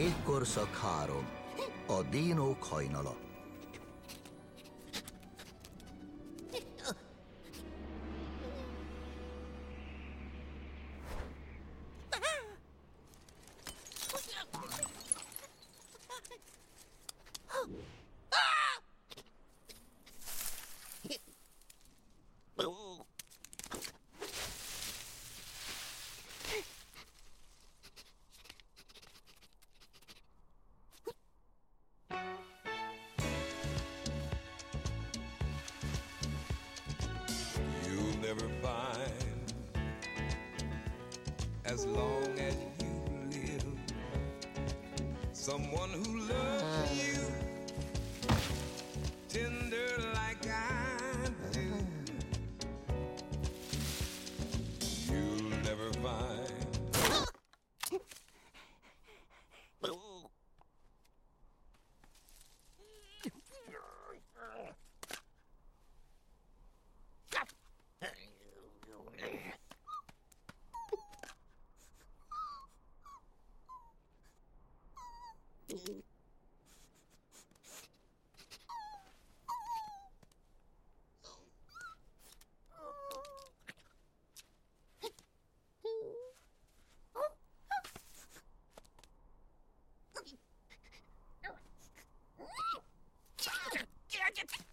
Jégkorszak 3. A dínók hajnala. It's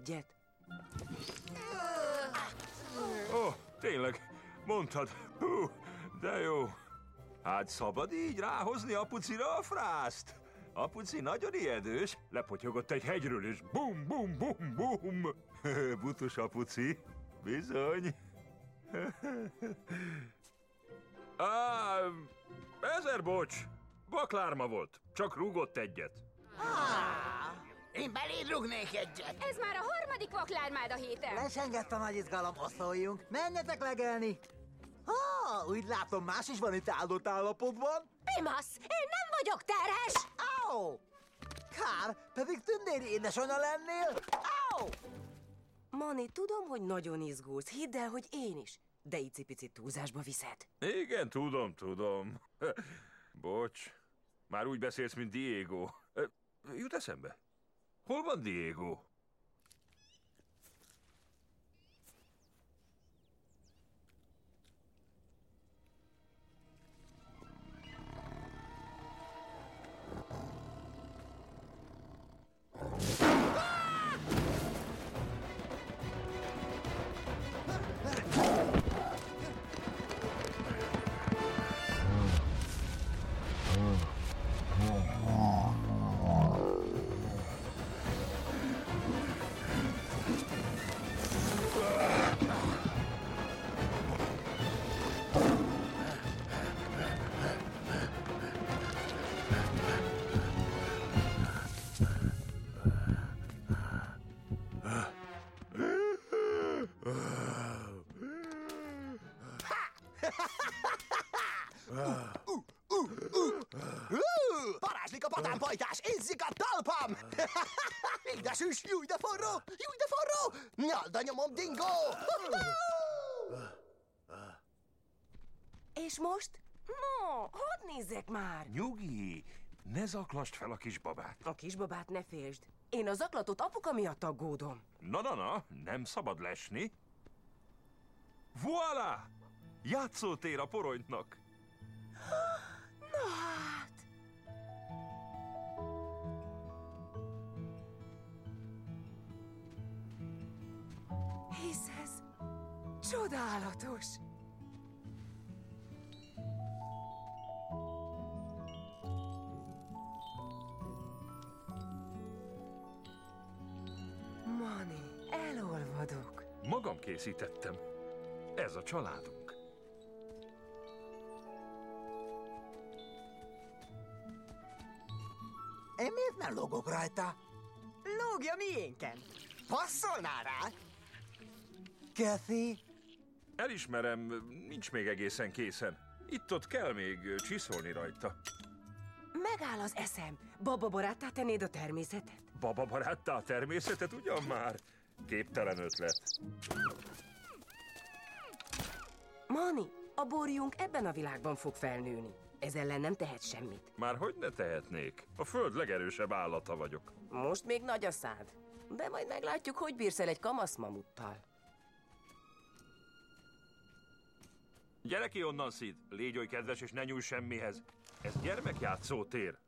egyet. Ó, oh, tényleg, mondtad. Hú, de jó. Hát szabad így ráhozni apucira a frászt? Apuci nagyon ijedős, lepotyogott egy hegyről, és bum, bum, bum, bum. Butus apuci, bizony. Á, ezer bocs, baklárma volt, csak rúgott egyet. Én beléd rugnék egyet! Ez már a harmadik vaklármád a héten. Lesengett a nagy izgalom, osztoljunk. Menjetek legelni! Ah, úgy látom, más is van itt áldott állapotban. Pimasz, én nem vagyok terhes! Au! Kár, pedig tündéri édesanyja lennél. Au! Mani, tudom, hogy nagyon izgulsz. Hidd el, hogy én is. De icipicit túlzásba viszed. Igen, tudom, tudom. Bocs, már úgy beszélsz, mint Diego. Jut eszembe. Culpa Diego. Édesüs, júj de forró, júj de forró! Nyalda nyomom, dingó! És most? No, hadd nézzek már! Nyugi, ne zaklasd fel a kisbabát. A kisbabát ne félsd. Én a zaklatott apuka miatt aggódom. Na, na, na, nem szabad lesni. Voilà! Játszótér a poronynak. Na hát! Hisz ez csodálatos! Mani, elolvadok. Magam készítettem. Ez a családunk. Én miért nem logok rajta? Lógja miénken! Passzolnál rá? Kathy? Elismerem, nincs még egészen készen. Itt-ott kell még csiszolni rajta. Megáll az eszem. Baba baráttá tennéd a természetet? Baba baráttá a természetet ugyan már? Képtelen ötlet. Mani, a borjunk ebben a világban fog felnőni. Ez ellen nem tehet semmit. Már hogy ne tehetnék? A föld legerősebb állata vagyok. Most még nagy a szád. De majd meglátjuk, hogy bírsz el egy kamasz mamuttal. Gyere ki onnan, Szid! Légy oly kedves, és ne nyújj semmihez. Ez gyermekjátszó tér.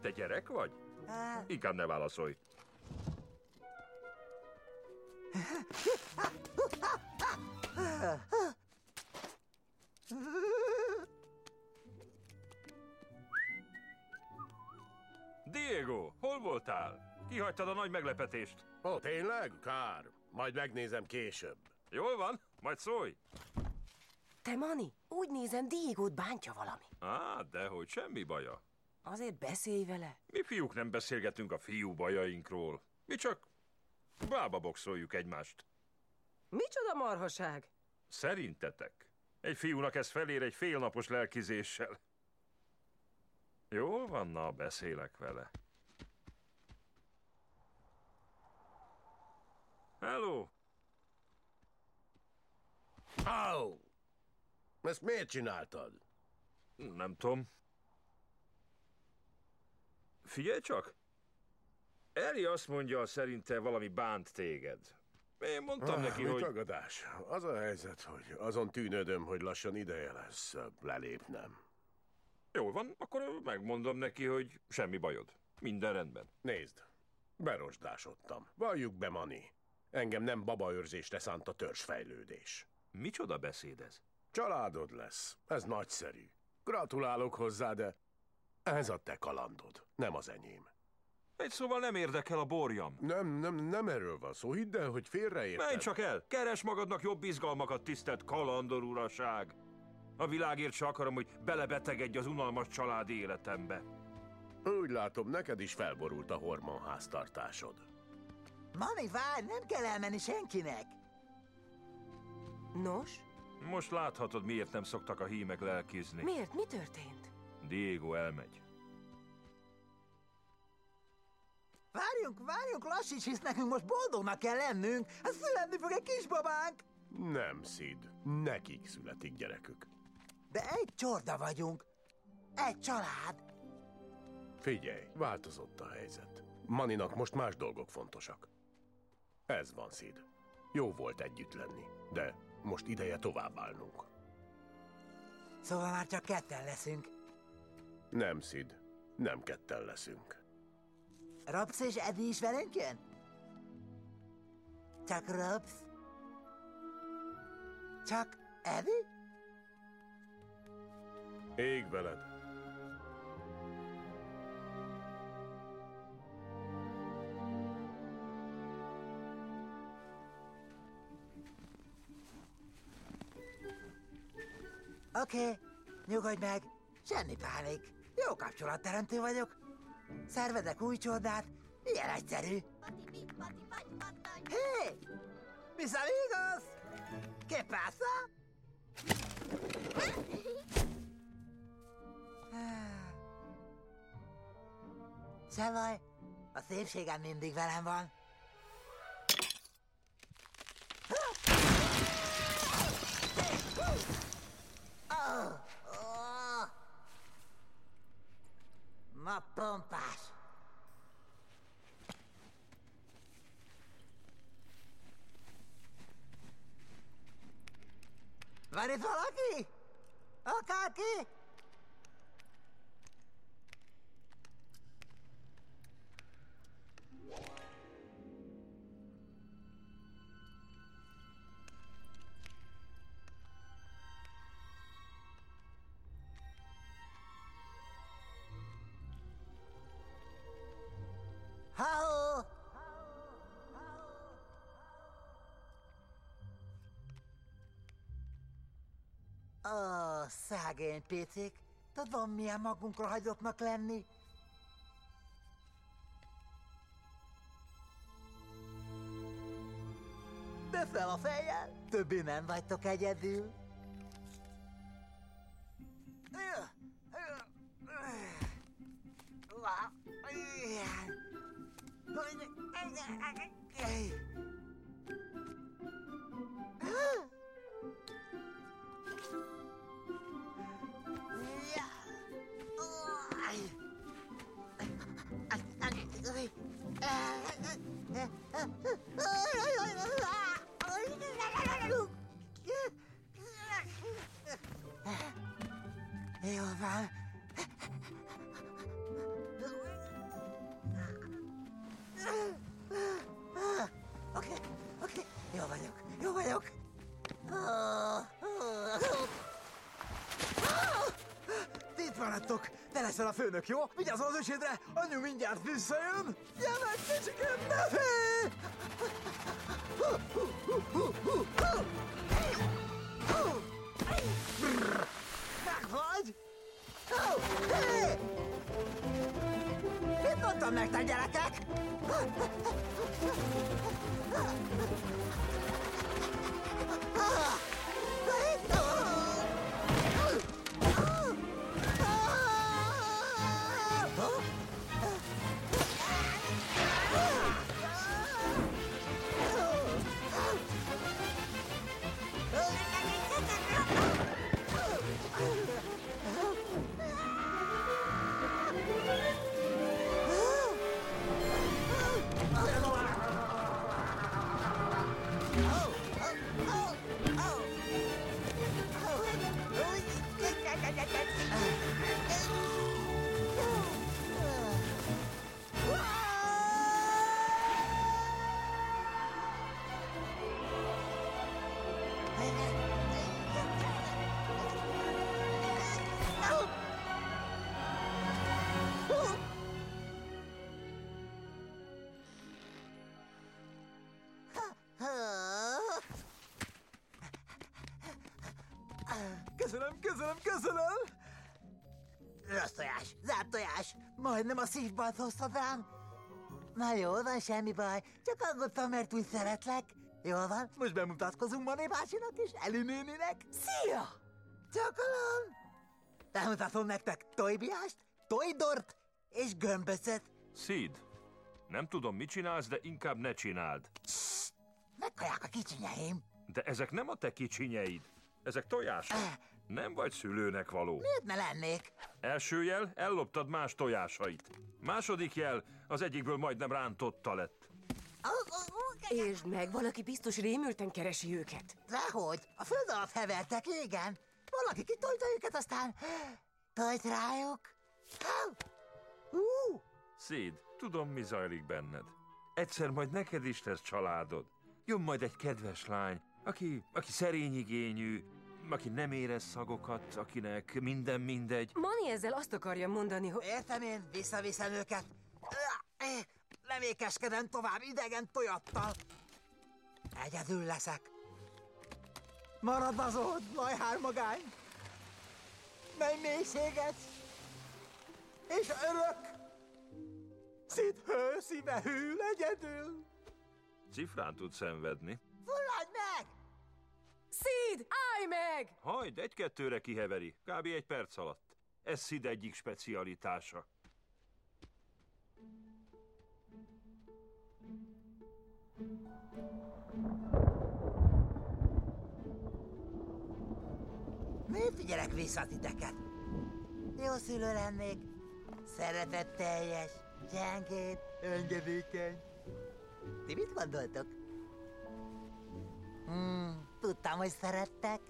Te gyerek vagy? Á, Inkább ne válaszolj. Diego, hol voltál? Kihagytad a nagy meglepetést. Ó, tényleg? Kár. Majd megnézem később. Jól van, majd szólj. Te, Mani, úgy nézem, Diégót bántja valami. Á, dehogy semmi baja. Azért beszélj vele. Mi fiúk nem beszélgetünk a fiú bajainkról. Mi csak bába boxoljuk egymást. Micsoda marhaság? Szerintetek? Egy fiúnak ez felér egy félnapos lelkizéssel. Jól van, na, beszélek vele. Hello! Au! Ezt miért csináltad? Nem tudom. Figyelj csak! Eli azt mondja, szerinte valami bánt téged. Én mondtam Ah, neki, hogy... tagadás? Az a helyzet, hogy azon tűnödöm, hogy lassan ideje lesz lelépnem. Jól van, akkor megmondom neki, hogy semmi bajod. Minden rendben. Nézd, berosdásodtam. Valljuk be, Mani. Engem nem babaőrzésre szánt a törzsfejlődés. Micsoda beszéd ez? Családod lesz. Ez nagyszerű. Gratulálok hozzá, de ez a te kalandod, nem az enyém. Egy szóval nem érdekel a borjam. Nem, nem, nem erről van szó. Hidd el, hogy félreérted. Menj csak el! Keres magadnak jobb izgalmakat, tisztelt kalandor uraság! A világért se akarom, hogy belebetegedj az unalmas családi életembe. Úgy látom, neked is felborult a hormonháztartásod. Mami, várj, nem kell elmenni senkinek. Nos, Most láthatod, miért nem szoktak a hímek lelkizni. miért? Mi történt? Diego elmegy. Várjunk, várjunk, lassíts, hisz nekünk most boldognak kell lennünk. Hát születni fog egy kisbabánk. Nem, Szid. Nekik születik gyerekük. De egy csorda vagyunk. Egy család. Figyelj, változott a helyzet. Maninak most más dolgok fontosak. Ez van, Szid. Jó volt együtt lenni, de most ideje továbbállnunk. Szóval már csak ketten leszünk. Nem, Szid. Nem ketten leszünk. Robsz és Eddie is velünk jön? Csak Robsz? Csak Eddie? Ég veled. Oké, okay, nyugodj meg. Semmi pánik. Jó kapcsolatteremtő vagyok. Szervedek új csodát. Ilyen egyszerű. Hé! Hey! Mis amigos? ¿Qué pasa? Se baj, a szépségem mindig velem van. Oh, oh. Ma pompás. Van itt valaki? Akárki? Halló! Ó, szegény picik. Tudom, milyen magunkra hagyottnak lenni. De fel a fejjel, többé nem vagytok egyedül. Jó van. Oké, leszel a főnök, jó? Vigyázz az ösédre, anyu mindjárt visszajön. Gyere meg, kicsikem, ne félj! Meg vagy? Ó, hé! Mit mondtam nektek, gyerekek? Köszönöm, köszönöm, köszönöm! Rossz tojás, zárt tojás, majdnem a szívbalt hoztad rám. Na jó, van semmi baj, csak aggódtam, mert úgy szeretlek. Jól van, most bemutatkozunk Mané bácsinak és Eli néninek. Szia! Csokolom! Bemutatom nektek tojbiást, tojdort és gömböcöt. Szíd, nem tudom, mit csinálsz, de inkább ne csináld. Megkaják a kicsinyeim. De ezek nem a te kicsinyeid. Ezek tojások. Nem vagy szülőnek való. Miért ne lennék? Első jel, elloptad más tojásait. Második jel, az egyikből majdnem rántotta lett. És meg, valaki biztos rémülten keresi őket. Dehogy, a föld alatt hevertek, igen. Valaki kitolta őket, aztán tojt rájuk. Szíd, tudom, mi zajlik benned. Egyszer majd neked is lesz családod. Jön majd egy kedves lány, aki, aki szerény igényű, aki nem érez szagokat, akinek minden mindegy. Mani ezzel azt akarja mondani, hogy... értem én, visszaviszem őket. Nem ékeskedem tovább idegen tojattal. Egyedül leszek. Marad az ott, lajhár magány. Menj mélységet. És örök. Szit hő, szíve hűl egyedül. Cifrán tud szenvedni. Fulladj meg! Szid, állj meg! Hajd, egy-kettőre kiheveri, kb. egy perc alatt. Ez Szid egyik specialitása. Miért figyelek vissza titeket? Jó szülő lennék, szeretetteljes, gyengéd, öngyedékeny. Ti mit gondoltok? Hmm tudtam, hogy szerettek.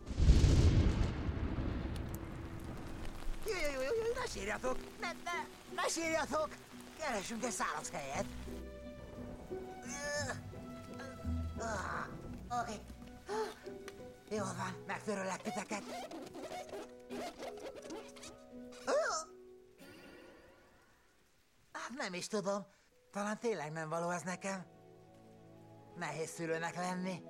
Jó, jó, jó, ne sírjatok! Ne, ne, ne sírjatok! Keresünk egy száraz helyet. Oké. Jó van, megtöröllek titeket. Hát nem is tudom. Talán tényleg nem való ez nekem. Nehéz szülőnek lenni.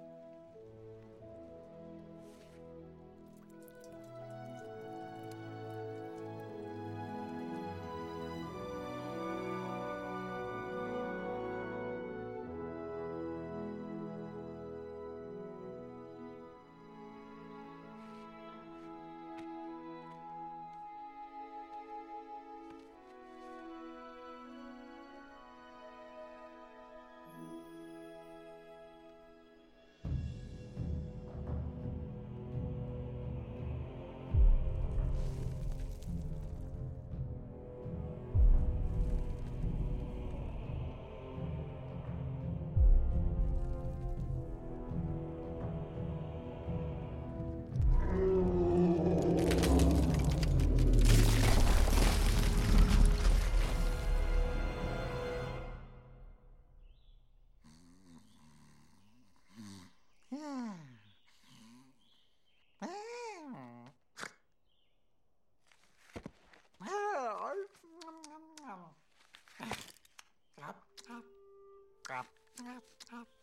Ah, ah.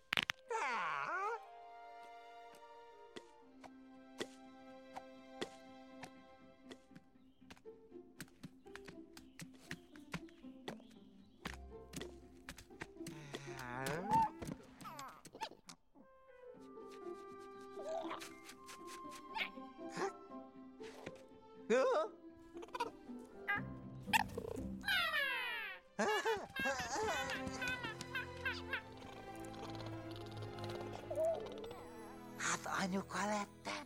Anyuka lettem.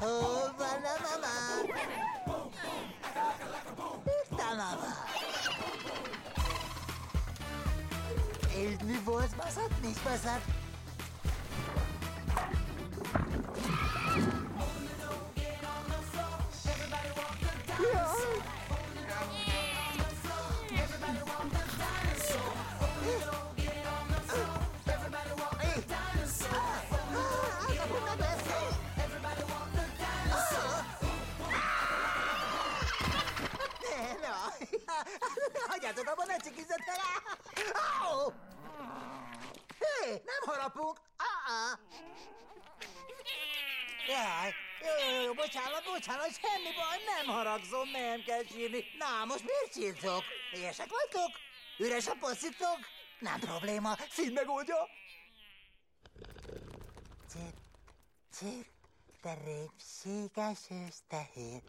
Hol van a mama? Itt a mama. És mi volt baszat? Nincs baszat? Bocsánat, semmi baj, nem haragzom, nem kell sírni. Na, most miért sírtok? Éhesek vagytok? Üres a poszitok? Nem probléma, szín megoldja. Csirk, csirk, de répséges ősztehér,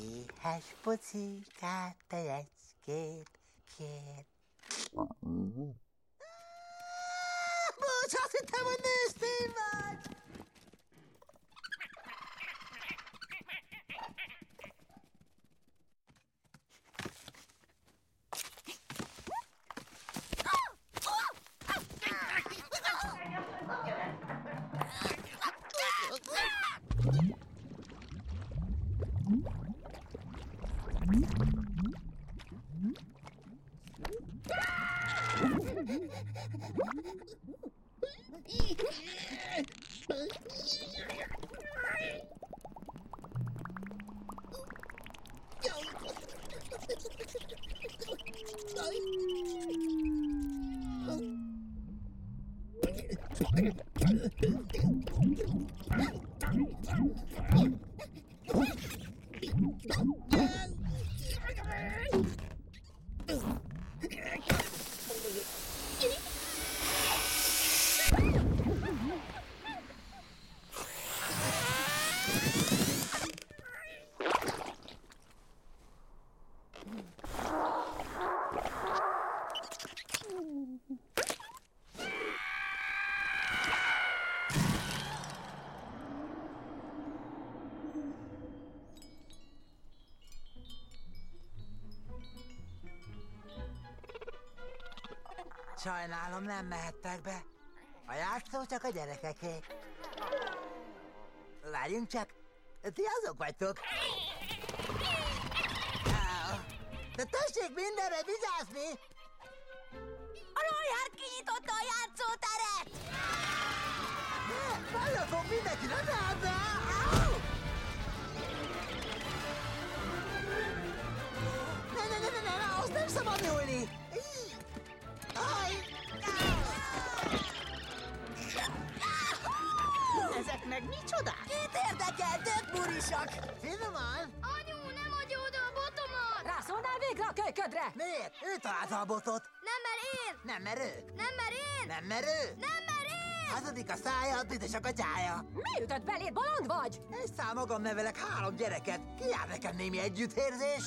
éhes pocikát tejecskét kér. Bocs, azt hittem, hogy nőstény vagy! Oh! Sajnálom, nem mehettek be. A játszó csak a gyerekeké. Várjunk csak, ti azok vagytok. De tessék mindenre vigyázni! A Royal kinyitotta a játszóteret! Ne, Várjatok mindenki, ne ne, ne! Burisak! Finoman! Anyu, nem adja oda a botomat! Rászólnál végre a kölyködre? Miért? Ő találta a botot. Nem, mert én! Nem merő. Nem, mert én! Nem merő. Nem, mert én! Hazudik a szája, büdös a katyája. Mi ütött beléd, bolond vagy? Egy szám magam nevelek három gyereket. Ki jár nekem némi együttérzés?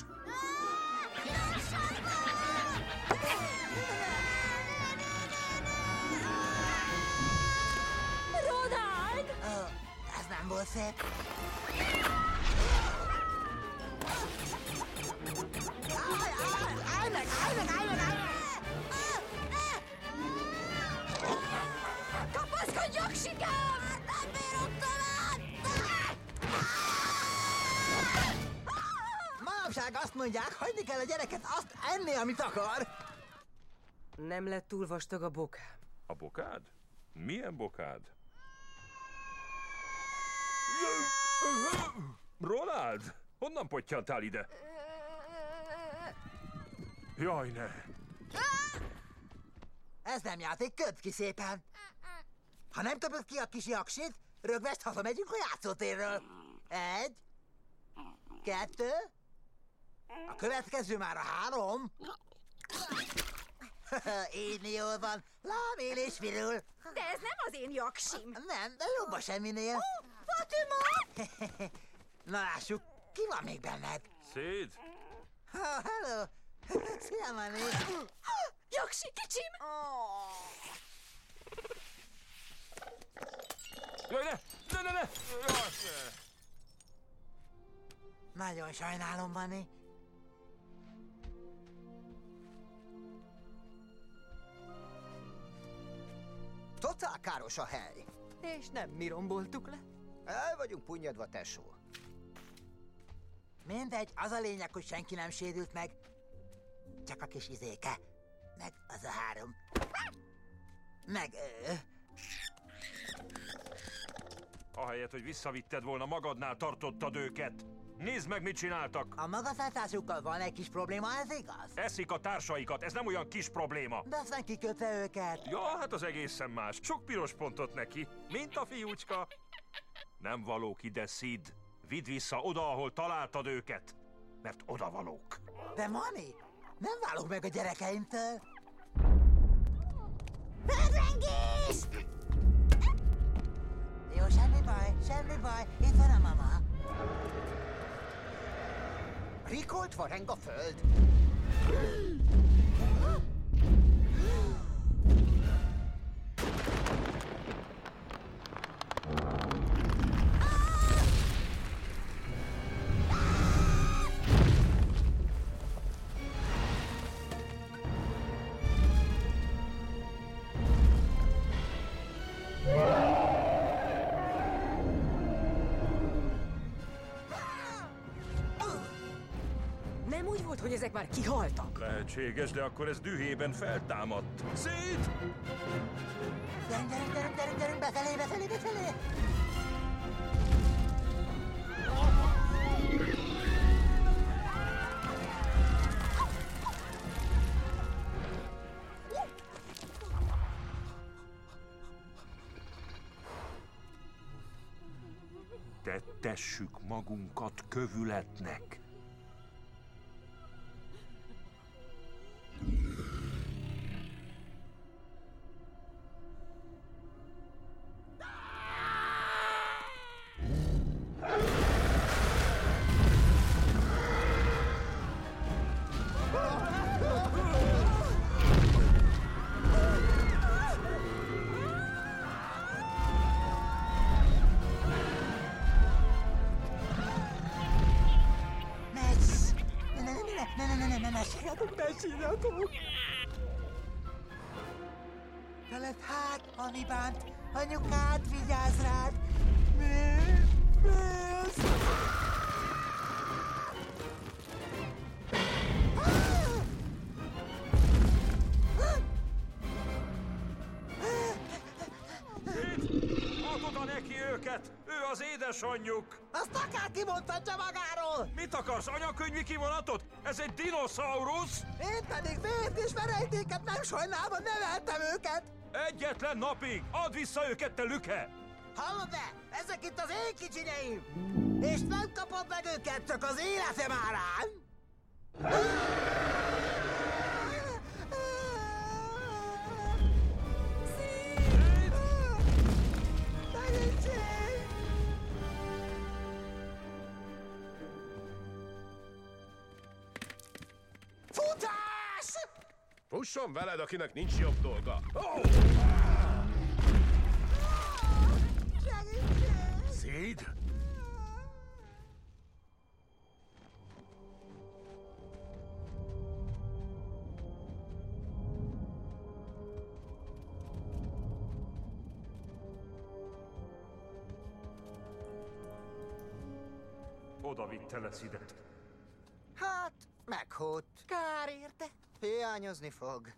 Ronald! Volt szép. Állj, meg, állj meg, állj meg, állj meg! Kapaszkodj, jaksikám! Nem bírok tovább! Manapság azt mondják, hagyni kell a gyereket azt enni, amit akar. Nem lett túl vastag a bokám. A bokád? Milyen bokád? Ronald! Honnan pottyantál ide? Jaj, ne! Ez nem játék, köd ki szépen. Ha nem köpöd ki a kis jaksit, rögvest hazamegyünk a játszótérről. Egy, kettő, a következő már a három. Így jól van, lámél és virul. De ez nem az én jaksim! Nem, de jobb a semminél. Fatima! Na lássuk, ki van még benned? Széd? Oh, hello! Szia, Mani! Jaksi, kicsim! Jaj, ne! Ne, ne, ne! Jaj, ne! Nagyon sajnálom, Mani. Totál káros a hely. És nem mi romboltuk le? El vagyunk punyadva, tesó. Mindegy, az a lényeg, hogy senki nem sérült meg. Csak a kis izéke. Meg az a három. Meg... Ö, Ahelyett, hogy visszavitted volna, magadnál tartottad őket. Nézd meg, mit csináltak! a magatartásukkal van egy kis probléma, ez igaz? Eszik a társaikat, ez nem olyan kis probléma. De aztán kikötve őket. Ja, hát az egészen más. Sok piros pontot neki, mint a fiúcska. Nem valók ide, Sid. Vidd vissza oda, ahol találtad őket. Mert oda valók. De Mani, nem válok meg a gyerekeimtől. Földrengés! Jó, semmi baj, semmi baj. Itt van a mama. Rikolt vareng a föld. Már kihaltak. Lehetséges, de akkor ez dühében feltámadt. Szét! Gyerünk, gyerünk, gyerünk, gyerünk, gyerünk, befelé, befelé, befelé. Tettessük magunkat kövületnek. Sírjatok! lesz hát, ami bánt. Anyukád vigyáz rád. Mi? Mi? Oda neki őket! Ő az édesanyjuk! Azt akárki mondhatja magáról! Mit akarsz, anyakönyvi kivonatot? Ez egy dinoszaurusz? Én pedig vért és verejtéket nem sajnálva neveltem őket! Egyetlen napig! Add vissza őket, te lüke! Hallod-e? Ezek itt az én kicsineim! És nem kapod meg őket csak az életem árán! Fusson veled, akinek nincs jobb dolga. Oh! Széd? Oda vitte le Szidet. Hát, meghódt. Kár érte. Hiányozni fog.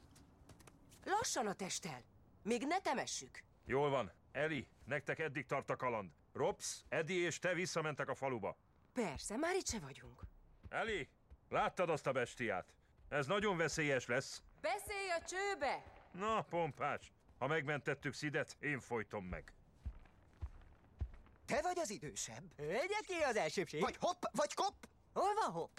Lassan a testtel. Még ne temessük. Jól van. Eli, nektek eddig tart a kaland. Robs, Eddie és te visszamentek a faluba. Persze, már itt se vagyunk. Eli, láttad azt a bestiát? Ez nagyon veszélyes lesz. Beszélj a csőbe! Na, pompás, ha megmentettük Szidet, én folytom meg. Te vagy az idősebb. Egyeké az elsőbség. Vagy hopp, vagy kopp! Hol van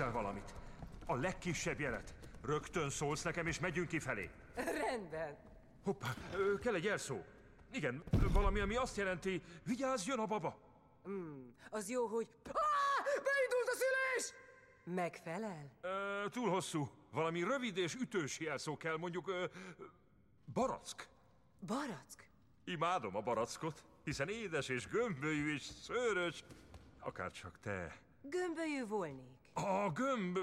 érzel valamit, a legkisebb jelet, rögtön szólsz nekem, és megyünk kifelé. Rendben. Hoppá, kell egy jelszó. Igen, valami, ami azt jelenti, vigyázz, jön a baba. Az jó, hogy... Ah! Beindult a szülés! Megfelel? Ö, túl hosszú. Valami rövid és ütős jelszó kell, mondjuk ö, barack. Barack? Imádom a barackot, hiszen édes és gömbölyű és szőrös. Akárcsak te. Gömbölyű volnék. A gömb...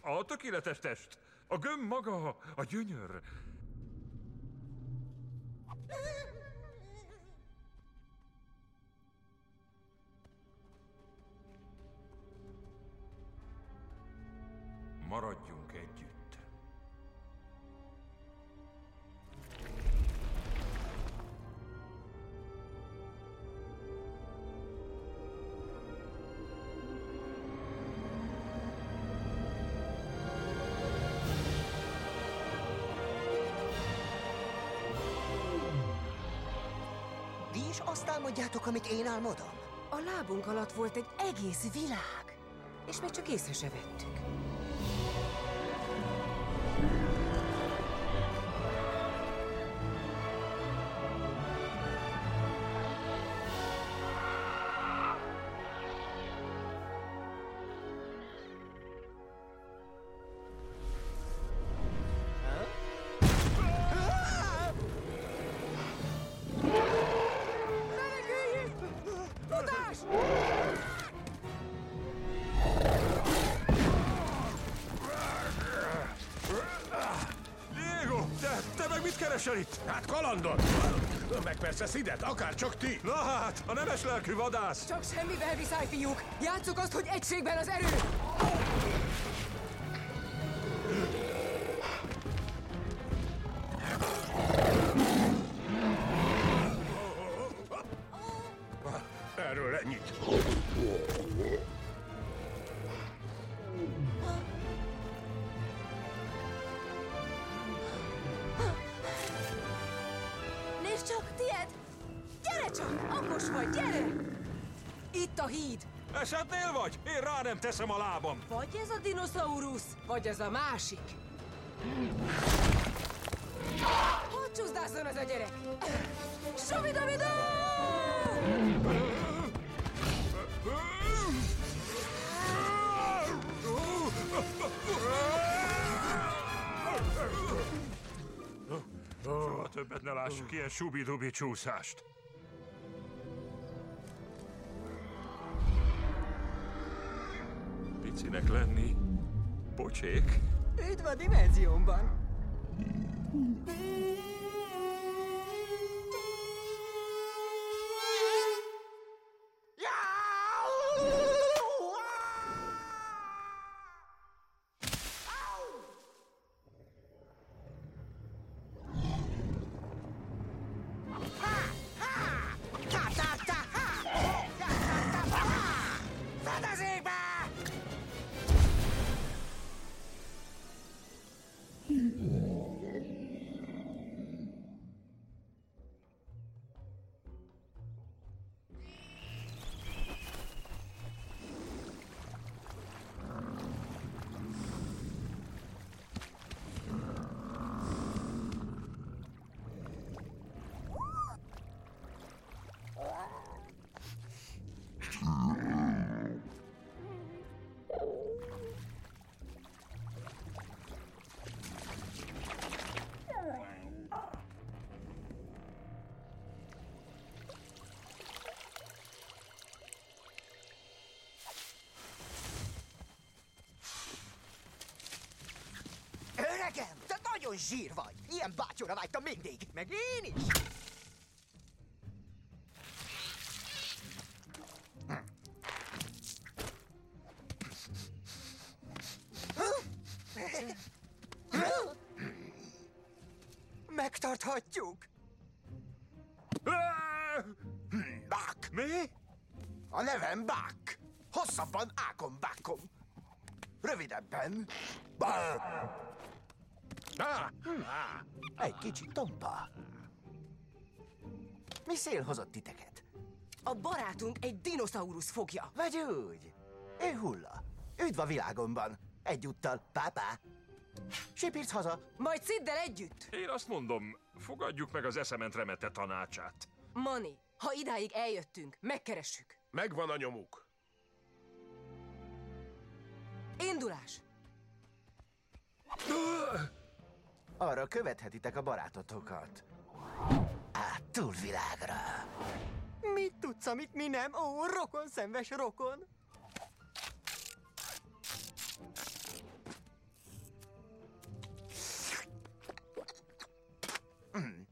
A tökéletes test. A gömb maga, a gyönyör. Maradjunk álmodjátok, amit én álmodom? A lábunk alatt volt egy egész világ. És még csak észre se vettük. Kalandot! Meg persze Szidet, akár csak ti! Na hát, a nemes lelkű vadász! Csak semmivel viszály, fiúk! Játsszuk azt, hogy egységben az erő! Vagy ez a másik. Hogy csúszdázzon ez a gyerek? Suvidamidó! Soha többet ne lássuk ilyen subidubi csúszást. Picinek lenni, pocsék. Üdv a dimenziómban! Nagyon zsír vagy! Ilyen bátyóra vágytam mindig! Meg én is! Kicsit tompa. Mi szél hozott titeket? A barátunk egy dinoszaurusz fogja. Vagy úgy. Ő hulla. Üdv a világomban. Egyúttal, pápá. Sipírc haza. Majd Sziddel együtt. Én azt mondom, fogadjuk meg az eszement remete tanácsát. Mani, ha idáig eljöttünk, megkeressük. Megvan a nyomuk. Indulás! Arra követhetitek a barátotokat. Át túlvilágra. Mit tudsz, amit mi nem? Ó, rokon szemves rokon!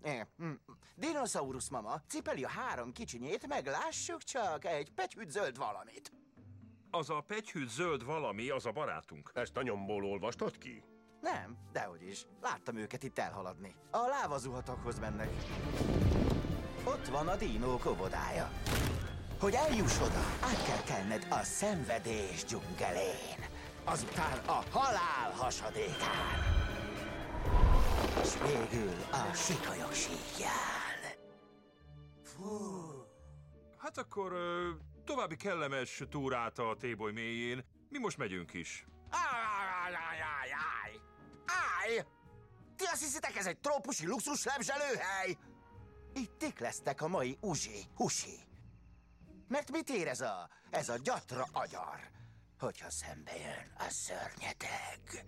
Eh, mm. Dinoszaurusz mama cipeli a három kicsinyét, meglássuk csak egy petyűt zöld valamit. Az a pegyhűt zöld valami, az a barátunk. Ezt a nyomból olvastad ki? Nem, dehogy is. Láttam őket itt elhaladni. A lávazuhatokhoz mennek. Ott van a dínók óvodája. Hogy eljuss oda, át kell tenned a szenvedés dzsungelén. Azután a halál hasadékán. És végül a sikolyok síkján. Fú. Hát akkor ö, további kellemes túrát a téboly mélyén. Mi most megyünk is. Áj, áj, áj, áj! Áj! Ti azt hiszitek, ez egy trópusi luxus lebzselőhely? Itt tik lesztek a mai uzsi, husi. Mert mit ér ez a, ez a gyatra agyar, hogyha szembe jön a szörnyeteg?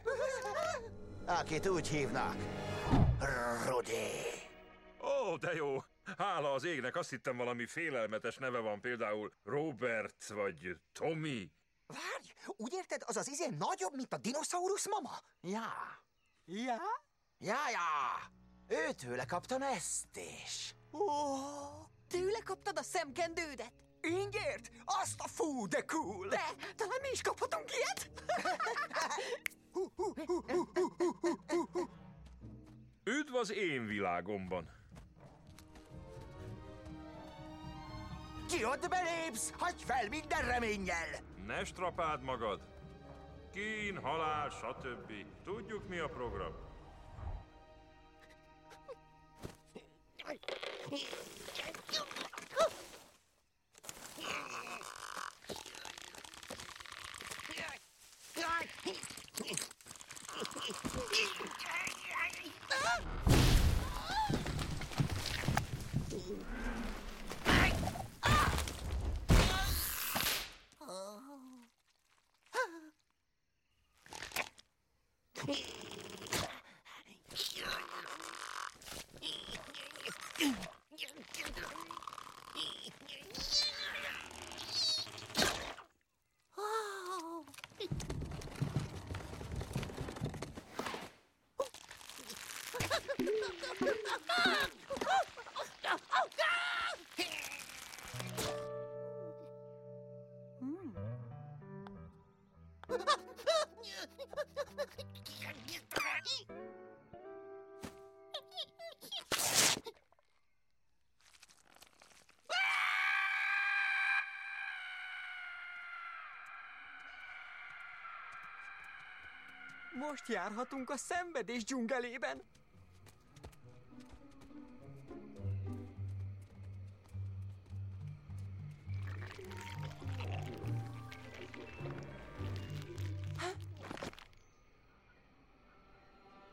Akit úgy hívnak, Rudi. Ó, de jó! Hála az égnek, azt hittem valami félelmetes neve van, például Robert vagy Tommy. Várj, úgy érted, az az izé nagyobb, mint a dinoszaurusz mama? Ja. Ja? Ja, ja. Őtőle kaptam ezt is. Ó, tőle kaptad a szemkendődet? Ingért? Azt a fú, de cool! De, talán mi is kaphatunk ilyet? Üdv az én világomban. Ki ott belépsz? Hagyj fel minden reménnyel! Ne strapáld magad kín, halál, stb. Tudjuk, mi a program. Ah! Most járhatunk a szenvedés dzsungelében.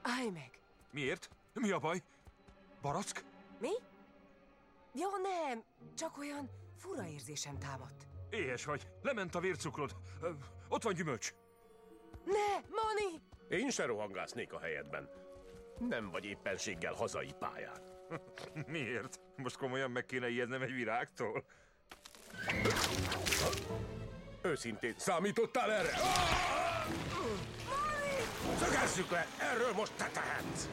Állj meg! Miért? Mi a baj? Barack? Mi? Ja, nem, csak olyan fura érzésem támadt. Éhes vagy. Lement a vércukrod. Ö, Ott van gyümölcs. Én se rohangásznék a helyedben. Nem vagy éppenséggel hazai pályán. Miért? Most komolyan meg kéne ijednem egy virágtól? Őszintén számítottál erre? Szögezzük le! Erről most te tehetsz!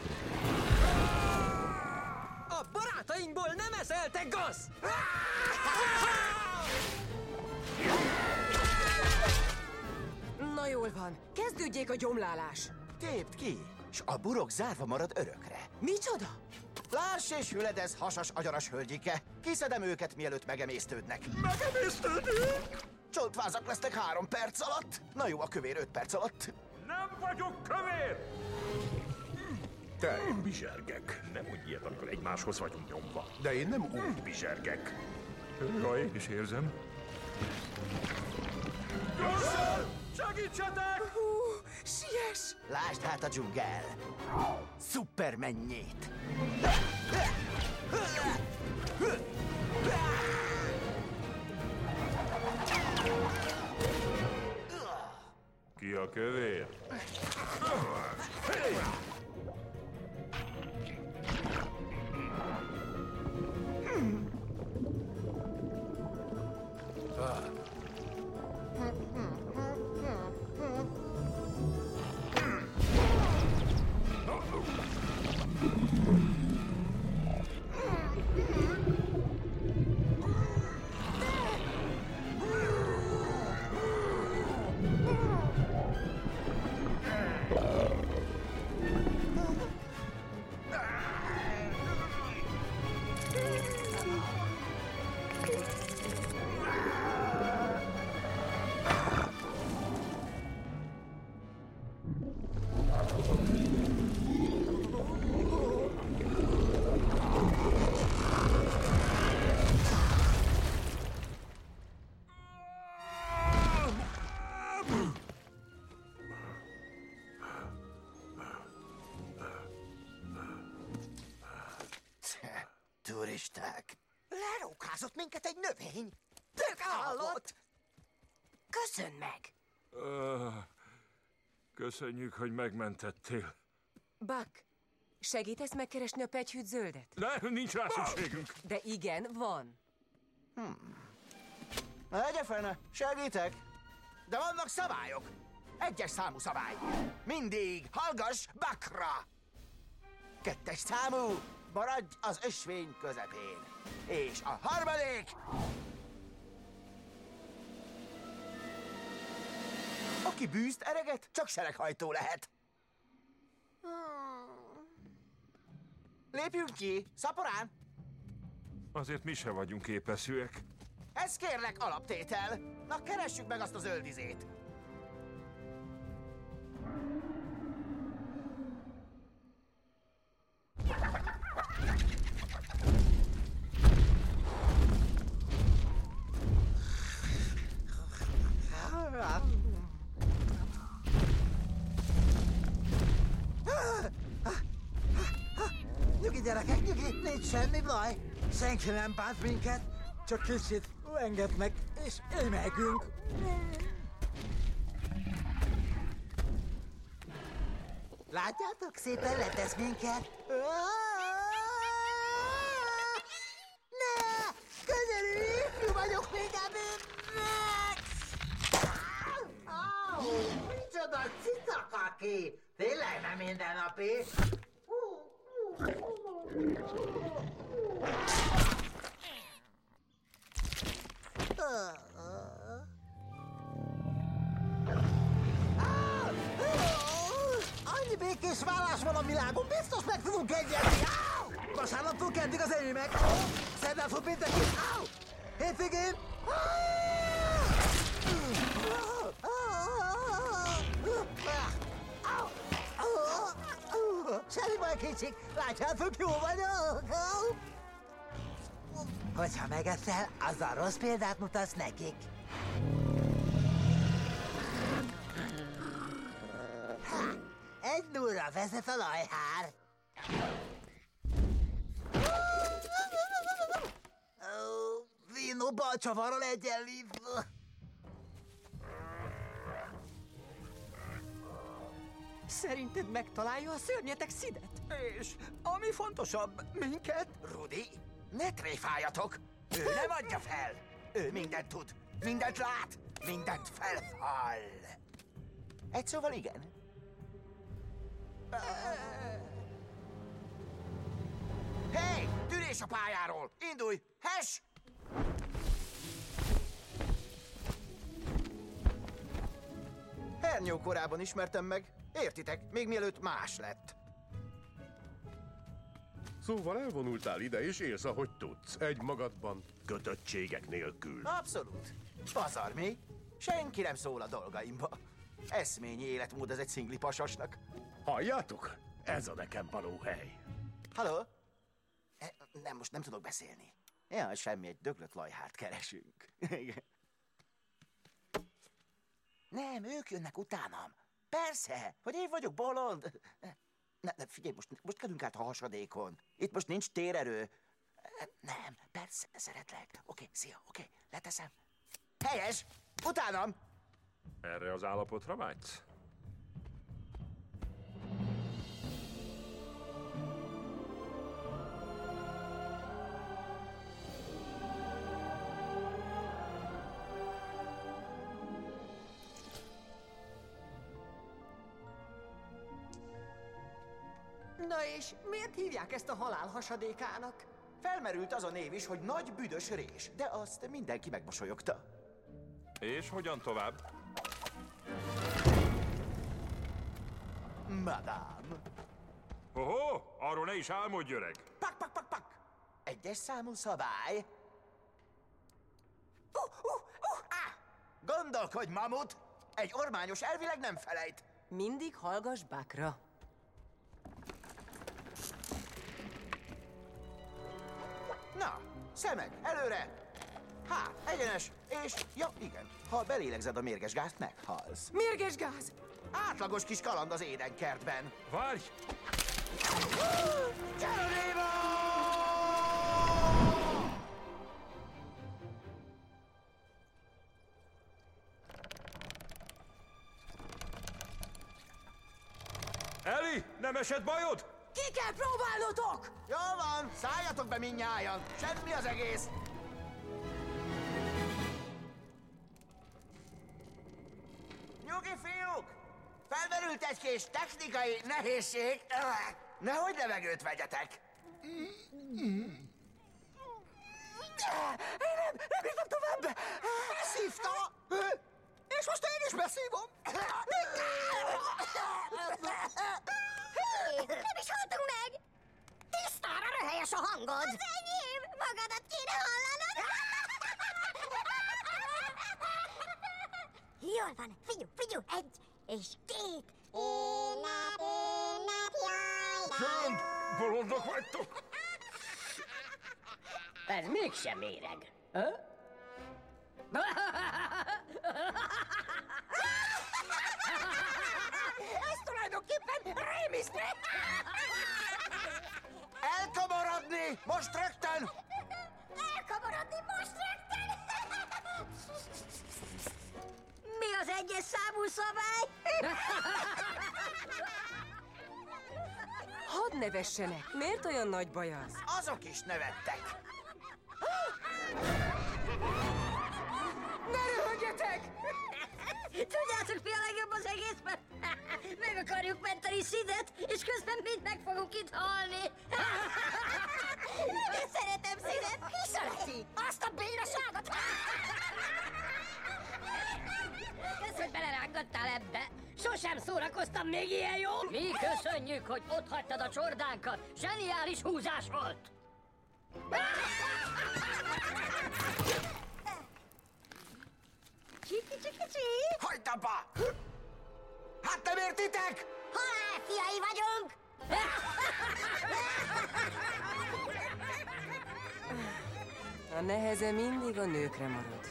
A barátainkból nem eszeltek gaz! Na jól van, kezdődjék a gyomlálás. Tépd ki, s a burok zárva marad örökre. Micsoda? Láss és hüledez, hasas agyaras hölgyike. Kiszedem őket, mielőtt megemésztődnek. Megemésztődünk! Csoltvázak lesznek három perc alatt. Na jó, a kövér öt perc alatt. Nem vagyok kövér! Te, én bizsergek. Nem úgy ilyet, amikor egymáshoz vagyunk nyomva. De én nem úgy bizsergek. Ja, én is érzem. Gyorsan! Segítsetek! Hú, siess! Lásd hát a dzsungel. Szupermennyét. Ki a kövér? Növény! Tök állat! Köszönj meg! Ö, Köszönjük, hogy megmentettél. Buck, segítesz megkeresni a pegyhűt zöldet? De nincs rá szükségünk. De igen, van. Egye fene, segítek. De vannak szabályok. Egyes számú szabály. Mindig hallgass bakra. Kettes számú, maradj az ösvény közepén. És a harmadik... Aki bűzt ereget, csak sereghajtó lehet. Lépjünk ki, szaporán! Azért mi se vagyunk képeszűek. Ez kérlek alaptétel. Na, keressük meg azt a zöldizét. Nyugi, nincs semmi baj. Senki nem bánt minket, csak kicsit engednek, és elmegyünk. Látjátok, szépen letesz minket. Rossz példát mutatsz nekik. Ha, egy nulla vezet a lajhár. Vino balcsavarral egyenlít. Szerinted megtalálja a szörnyetek szidet? És ami fontosabb, minket? Rudi, ne tréfáljatok! Ő nem adja fel! Ő mindent tud, mindent lát, mindent felhall. Egy szóval igen. Hé, tűrés a pályáról! Indulj! Hes! Hernyó korában ismertem meg. Értitek, még mielőtt más lett. Szóval elvonultál ide, és élsz, ahogy tudsz. Egy magadban, kötöttségek nélkül. Abszolút. Pazar mi? Senki nem szól a dolgaimba. Eszményi életmód ez egy szingli pasasnak. Halljátok? Ez a nekem való hely. Halló? E, Nem, most nem tudok beszélni. Ja, semmi, egy döglött lajhárt keresünk. Igen. nem, ők jönnek utánam. Persze, hogy én vagyok bolond. Ne, ne, figyelj, most, most kerülünk át a hasadékon. Itt most nincs térerő. Nem, persze, szeretlek. Oké, szia, oké, leteszem. Helyes, utánam. Erre az állapotra vágysz? És miért hívják ezt a halál hasadékának? Felmerült az a név is, hogy nagy büdös rés, de azt mindenki megmosolyogta. És hogyan tovább? Madám. Hoho, arról ne is álmodj, öreg! Pak, pak, pak, pak! Egyes számú szabály. Uh, uh, uh, ah! Gondolkodj, mamut! Egy ormányos elvileg nem felejt. Mindig hallgass Bakra. Na, szemek, előre! Hát, egyenes, és, ja, igen, ha belélegzed a mérges gázt, meghalsz. Mérges gáz! Átlagos kis kaland az édenkertben. Várj! Geronimo! Eli, nem esett bajod? Ki kell próbálnotok! Jó van, szálljatok be mindnyájan. Semmi az egész. Nyugi fiúk! Felmerült egy kis technikai nehézség. Nehogy levegőt vegyetek. Én nem, nem bírtam tovább! Beszívta! És most én is beszívom! Nem is haltunk meg! Tisztára röhelyes a hangod! Az enyém! Magadat kéne hallanod! Jól van, figyelj, figyelj! Egy és két! Énep, énep, jaj! Csönd! Bolondok vagytok! Ez mégsem méreg. Ö? Tulajdonképpen rémisztő! Elkomorodni! Most rögtön! Elkamarodni most rögtön! Mi az egyes számú szabály? nevessenek. Miért olyan nagy baj az? Azok is nevettek. Ne röhögjetek! Tudjátok, mi a legjobb az egészben? Meg akarjuk menteni Szidet, és közben mind meg fogunk itt halni. Én szeretem Szidet. Ki szereti? Azt a bénaságot! Kösz, hogy belerángattál ebbe. Sosem szórakoztam még ilyen jól. Mi köszönjük, hogy ott hagytad a csordánkat. Zseniális húzás volt. Csiki, csiki, csi. Hagyd abba! Hát nem értitek? Halál fiai vagyunk! A neheze mindig a nőkre marad.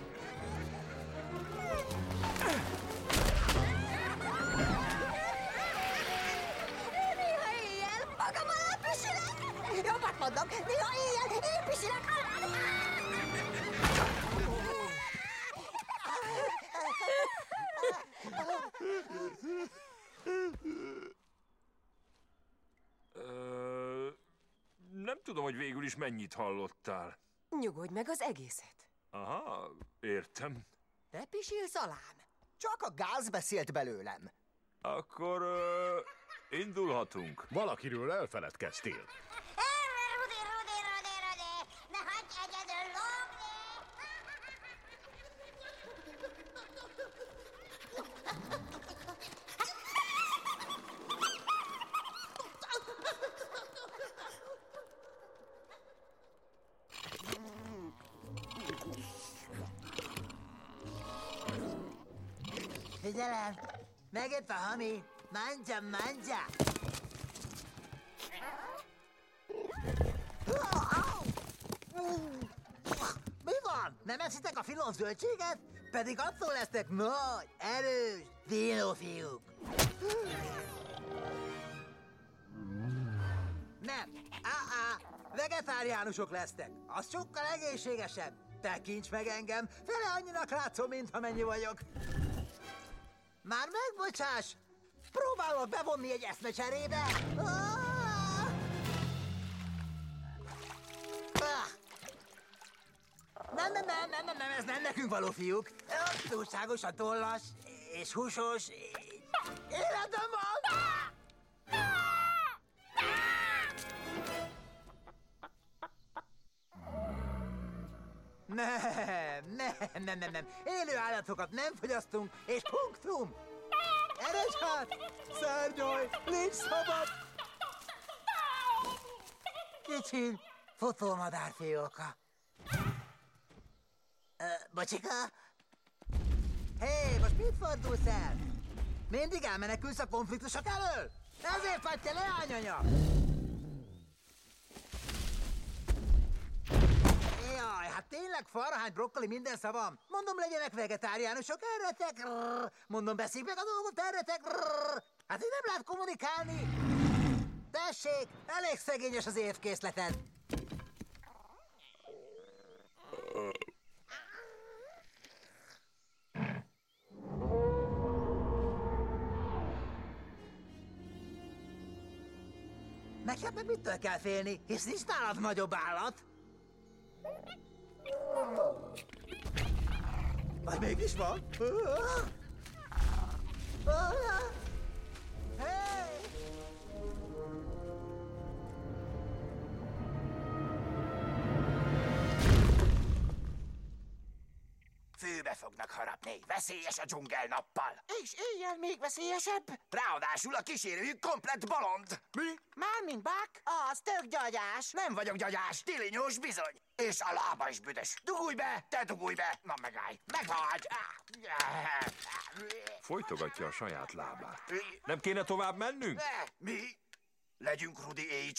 Néha éjjel magam alá pisilek! Jobbat mondom, néha éjjel én pisilek alá! Ö, nem tudom, hogy végül is mennyit hallottál. Nyugodj meg az egészet. Aha, értem. Te pisilsz alám? Csak a gáz beszélt belőlem. Akkor ö, indulhatunk. Valakiről elfeledkeztél. Megint a hami! Manja, manja! Mi van? Nem eszitek a finom zöldséget? Pedig attól lesztek nagy, erős, dinófiúk. Nem, á-á, vegetáriánusok lesztek. Az sokkal egészségesebb. Tekints meg engem, fele annyinak látszom, mint amennyi vagyok. Már megbocsáss! Próbálok bevonni egy eszmecserébe! Ah! Nem, nem, nem, nem, nem, nem, ez nem nekünk való, fiúk. Ö, Túlságosan tollas és húsos. Életem Nem, nem, nem, nem, nem. Élő állatokat nem fogyasztunk, és punktum! Eredj hát! Szárnyolj! Légy szabad! Kicsin, futómadárfióka. Ö, bocsika? Hé, most mit fordulsz el? Mindig elmenekülsz a konfliktusok elől? Ezért vagy te leányanya! Jaj, hát tényleg farhány, brokkoli, minden szavam. Mondom, legyenek vegetáriánusok, erretek. rrr. Mondom, beszéljük meg a dolgot, erretek. rrr. Hát így nem lehet kommunikálni. Tessék, elég szegényes az évkészleted. Neked meg mitől kell félni, hisz nincs nálad nagyobb állat? Vagy mégis van? Hey! Főbe fognak harapni. Veszélyes a dzsungel nappal. És éjjel még veszélyesebb? Ráadásul a kísérőjük komplett bolond. Mi? Mármint Buck? Az tök gyagyás. Nem vagyok gyagyás, tilinyós bizony. És a lába is büdös. Dugulj be, te dugulj be. Na megállj, meghagy. Folytogatja a saját lábát. Nem kéne tovább mennünk? Ne, mi? Legyünk Rudi éj,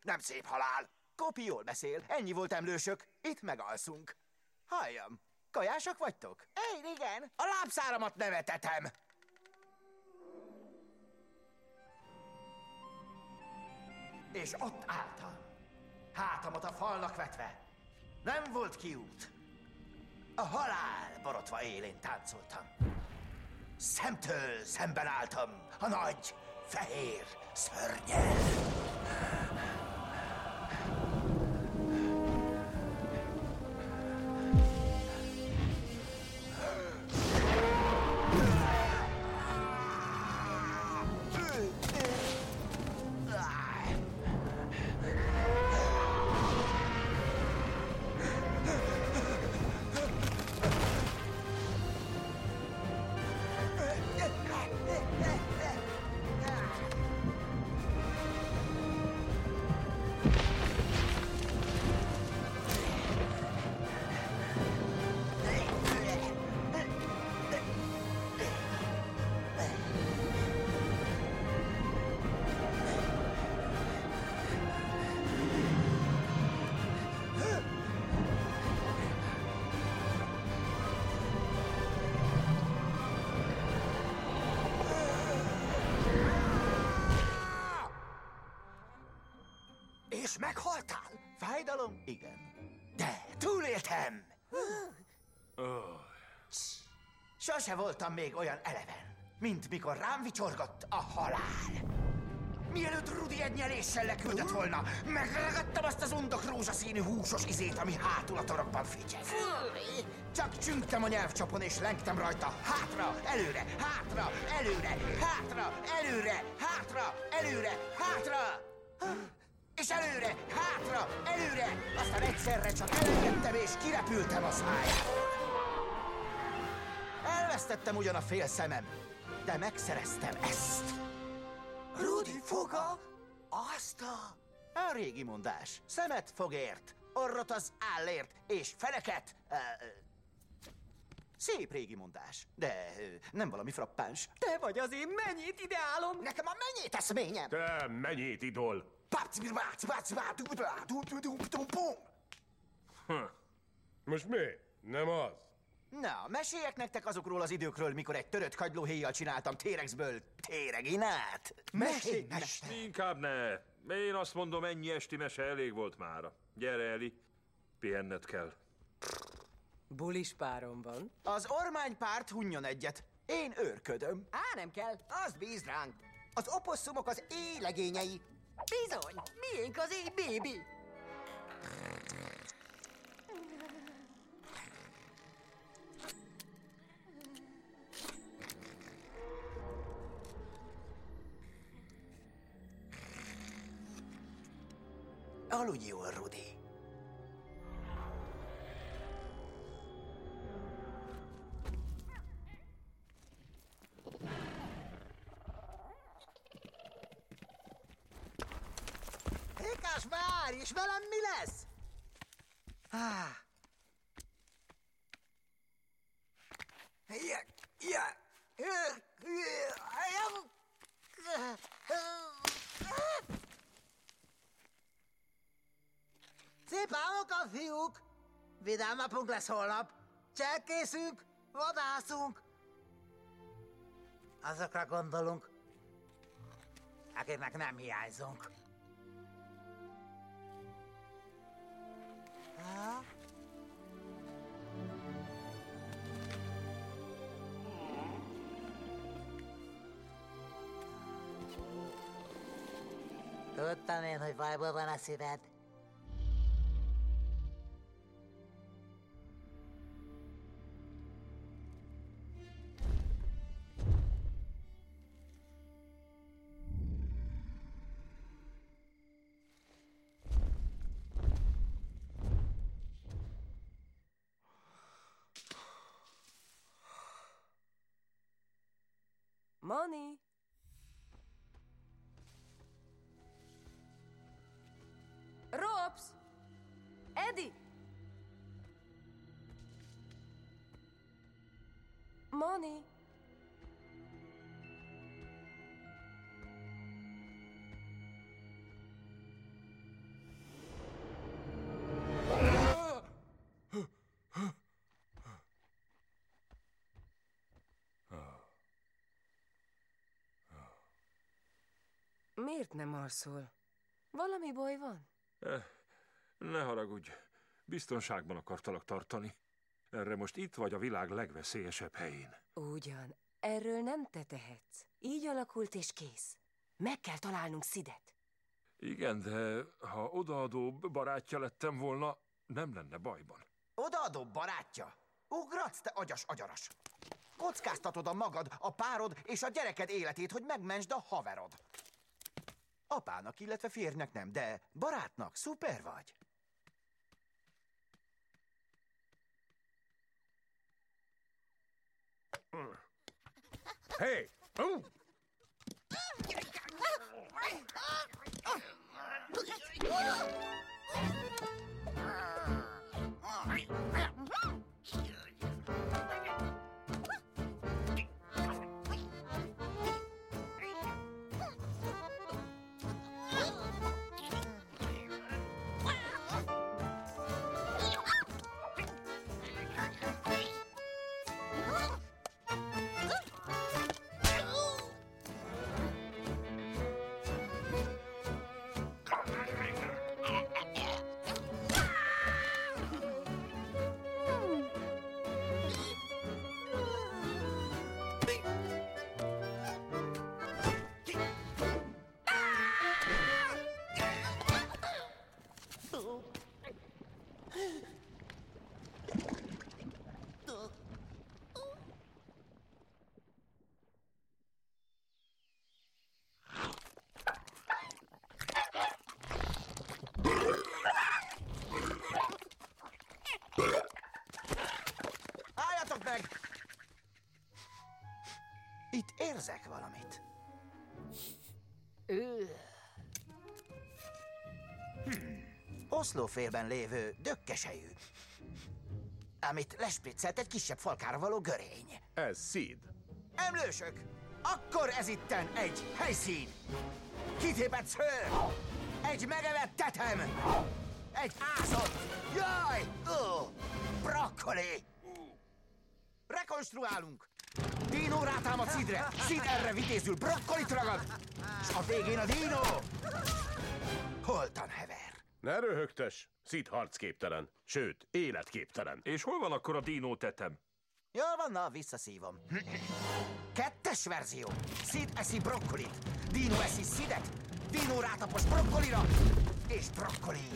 nem szép halál. Kopi jól beszél, ennyi volt emlősök, itt megalszunk. Halljam, kajásak vagytok? Én igen. A lábszáramat nevetetem. És ott álltam, hátamat a falnak vetve. Nem volt kiút. A halál borotva élén táncoltam. Szemtől szemben álltam a nagy, fehér szörnyel. Sose voltam még olyan eleven, mint mikor rám vicsorgott a halál. Mielőtt Rudi egy nyeléssel leküldött volna, megragadtam azt az undok rózsaszínű húsos izét, ami hátul a torokban figyel. Csak csüngtem a nyelvcsapon és lengtem rajta. Hátra, előre, hátra, előre, hátra, előre, hátra, előre, hátra. És előre, hátra, előre, aztán egyszerre csak elengedtem és kirepültem a szájából. Elvesztettem ugyan a fél szemem, de megszereztem ezt. Rudi foga? Azt a... A régi mondás. Szemet fogért, orrot az állért, és feleket... Uh, szép régi mondás, de uh, nem valami frappáns. Te vagy az én mennyit ideálom! Nekem a mennyit eszményem! Te mennyit, idol! Most mi? Nem az? Na, meséljek nektek azokról az időkről, mikor egy törött kagylóhéjjal csináltam Térexből téreginát. Mesélj, Inkább ne. Én azt mondom, ennyi esti mese elég volt mára. Gyere, Eli. Pihenned kell. Bulis párom van. Az ormánypárt hunjon egyet. Én őrködöm. Á, nem kell, azt bízd ránk. Az oposszumok az élegényei. Bizony, miénk az éj bébi. Aludj jól, Rudi. Ékás, várj, és velem mi lesz? Ah. Ja, ja, ja, ja, Szép álmokat, fiúk! Vidám napunk lesz holnap. Cselkészünk, vadászunk. Azokra gondolunk, akiknek nem hiányzunk. Ha? Tudtam én, hogy bajból van a szíved. Mani! Robs! Eddie! Mani! Miért nem alszol? Valami baj van? Eh, ne haragudj. Biztonságban akartalak tartani. Erre most itt vagy a világ legveszélyesebb helyén. Ugyan, erről nem te tehetsz. Így alakult és kész. Meg kell találnunk Szidet. Igen, de ha odaadó barátja lettem volna, nem lenne bajban. Odaadó barátja? Ugratsz, te agyas agyaras! Kockáztatod a magad, a párod és a gyereked életét, hogy megmentsd a haverod. Apának, illetve férjnek nem, de barátnak, szuper vagy! Hey! Uh! Hey! meg! Itt érzek valamit. Hmm. Oszlófélben lévő dökkesejű. Amit lespriccelt egy kisebb falkára való görény. Ez Sid. Emlősök! Akkor ez itten egy helyszín! Kitépett szőr! Egy megevett tetem! Egy ázott! Jaj! Ó! Brokkoli! Rekonstruálunk! Dino rátámad Szidre! Szid erre vitézül, brokkolit ragad! S a végén a Dino! Holtan hever! Ne röhögtes! Sid harcképtelen, sőt, életképtelen. És hol van akkor a dínó tetem? Jól van, na, visszaszívom. Kettes verzió. Sid eszi brokkolit. Dino eszi Sidet. Dino rátapos brokkolira. És brokkoli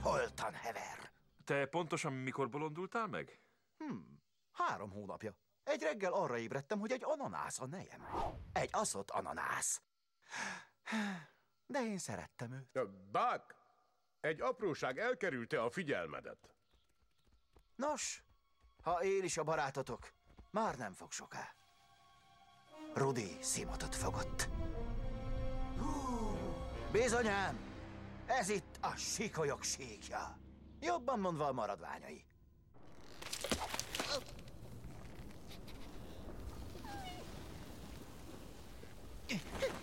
holtan hever. Te pontosan mikor bolondultál meg? Három hónapja. Egy reggel arra ébredtem, hogy egy ananász a nejem. Egy aszott ananász. De én szerettem őt. Buck! Egy apróság elkerülte a figyelmedet. Nos, ha én is a barátotok, már nem fog soká. Rudi Simotot fogott. Bizonyám, ez itt a sikolyok síkja. Jobban mondva a maradványai. フッ。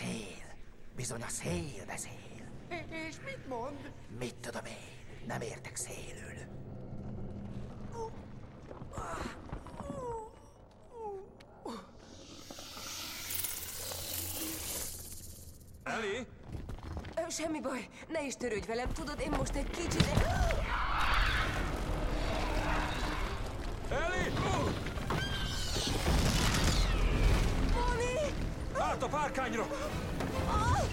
Szél. Bizony a szél beszél. És mit mond? Mit tudom én? Nem értek szélül. Eli? Semmi baj, ne is törődj velem, tudod, én most egy kicsit... Át a párkányra! Eli!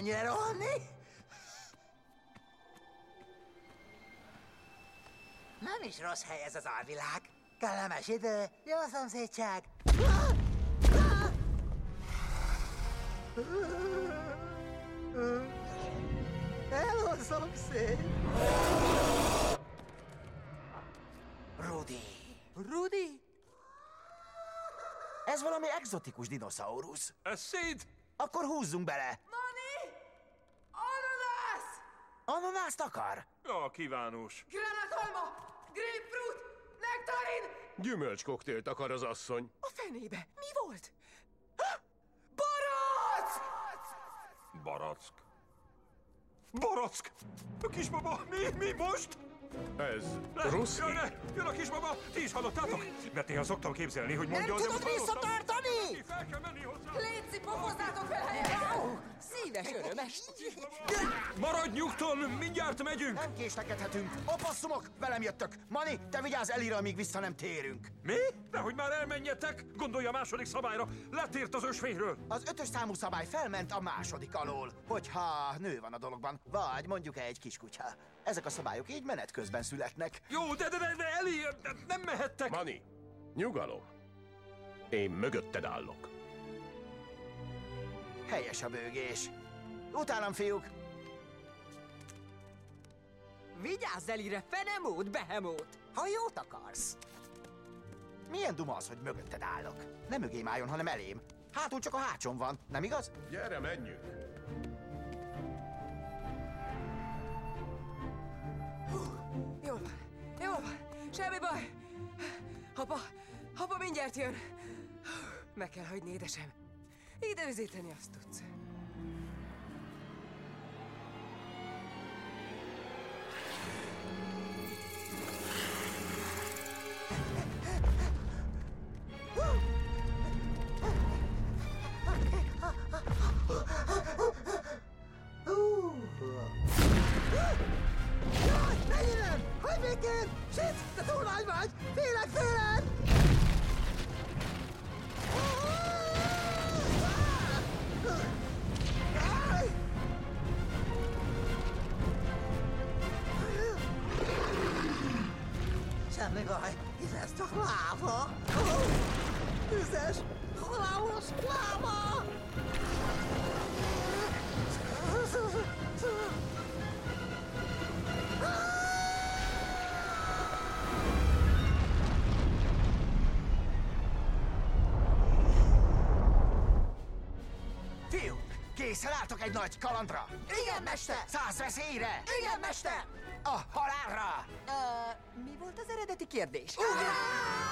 Ennyire rohanni? Nem is rossz hely ez az alvilág. Kellemes idő, jó szomszédság. Hello, szomszéd! Rudi. Rudi? Ez valami egzotikus dinoszaurusz. Ez Sid! Akkor húzzunk bele. Moni! Ananász! Ananászt akar? A kívánós. Granatolma! Grapefruit! Nektarin! Gyümölcskoktélt akar az asszony. A fenébe! Mi volt? Barack! Barack. Barack! A kisbaba! Mi? Mi most? Ez rossz ne! Jön a kisbaba! Ti is hallottátok? Mert néha szoktam képzelni, hogy mondja az, tudod visszatartani? Fel kell menni hozzá! Léci, pofozzátok fel helyet! Szíves örömes! Maradj nyugton! Mindjárt megyünk! Nem késlekedhetünk. Oposszumok, velem jöttök. Mani, te vigyázz Elira, amíg vissza nem térünk. Mi? Nehogy már elmenjetek! Gondolja a második szabályra! Letért az ösvényről! Az ötös számú szabály felment a második alól. Hogyha nő van a dologban, vagy mondjuk egy kiskutya. Ezek a szabályok így menet közben születnek. Jó, de, de, de, de Eli, de nem mehettek! Mani, nyugalom. Én mögötted állok. Helyes a bőgés. Utánam, fiúk! Vigyázz Elire, fenemót, behemót! Ha jót akarsz. Milyen duma az, hogy mögötted állok? Nem mögém álljon, hanem elém. Hátul csak a hácsom van, nem igaz? Gyere, menjünk. Jól van, jól semmi baj. Apa, apa mindjárt jön. Meg kell hagyni, édesem. Időzíteni azt tudsz. Láva! Fiúk, készen álltok egy nagy kalandra? Igen, mester! Száz veszélyre? Igen, mester! A halálra? Uh, mi volt az eredeti kérdés? Repültél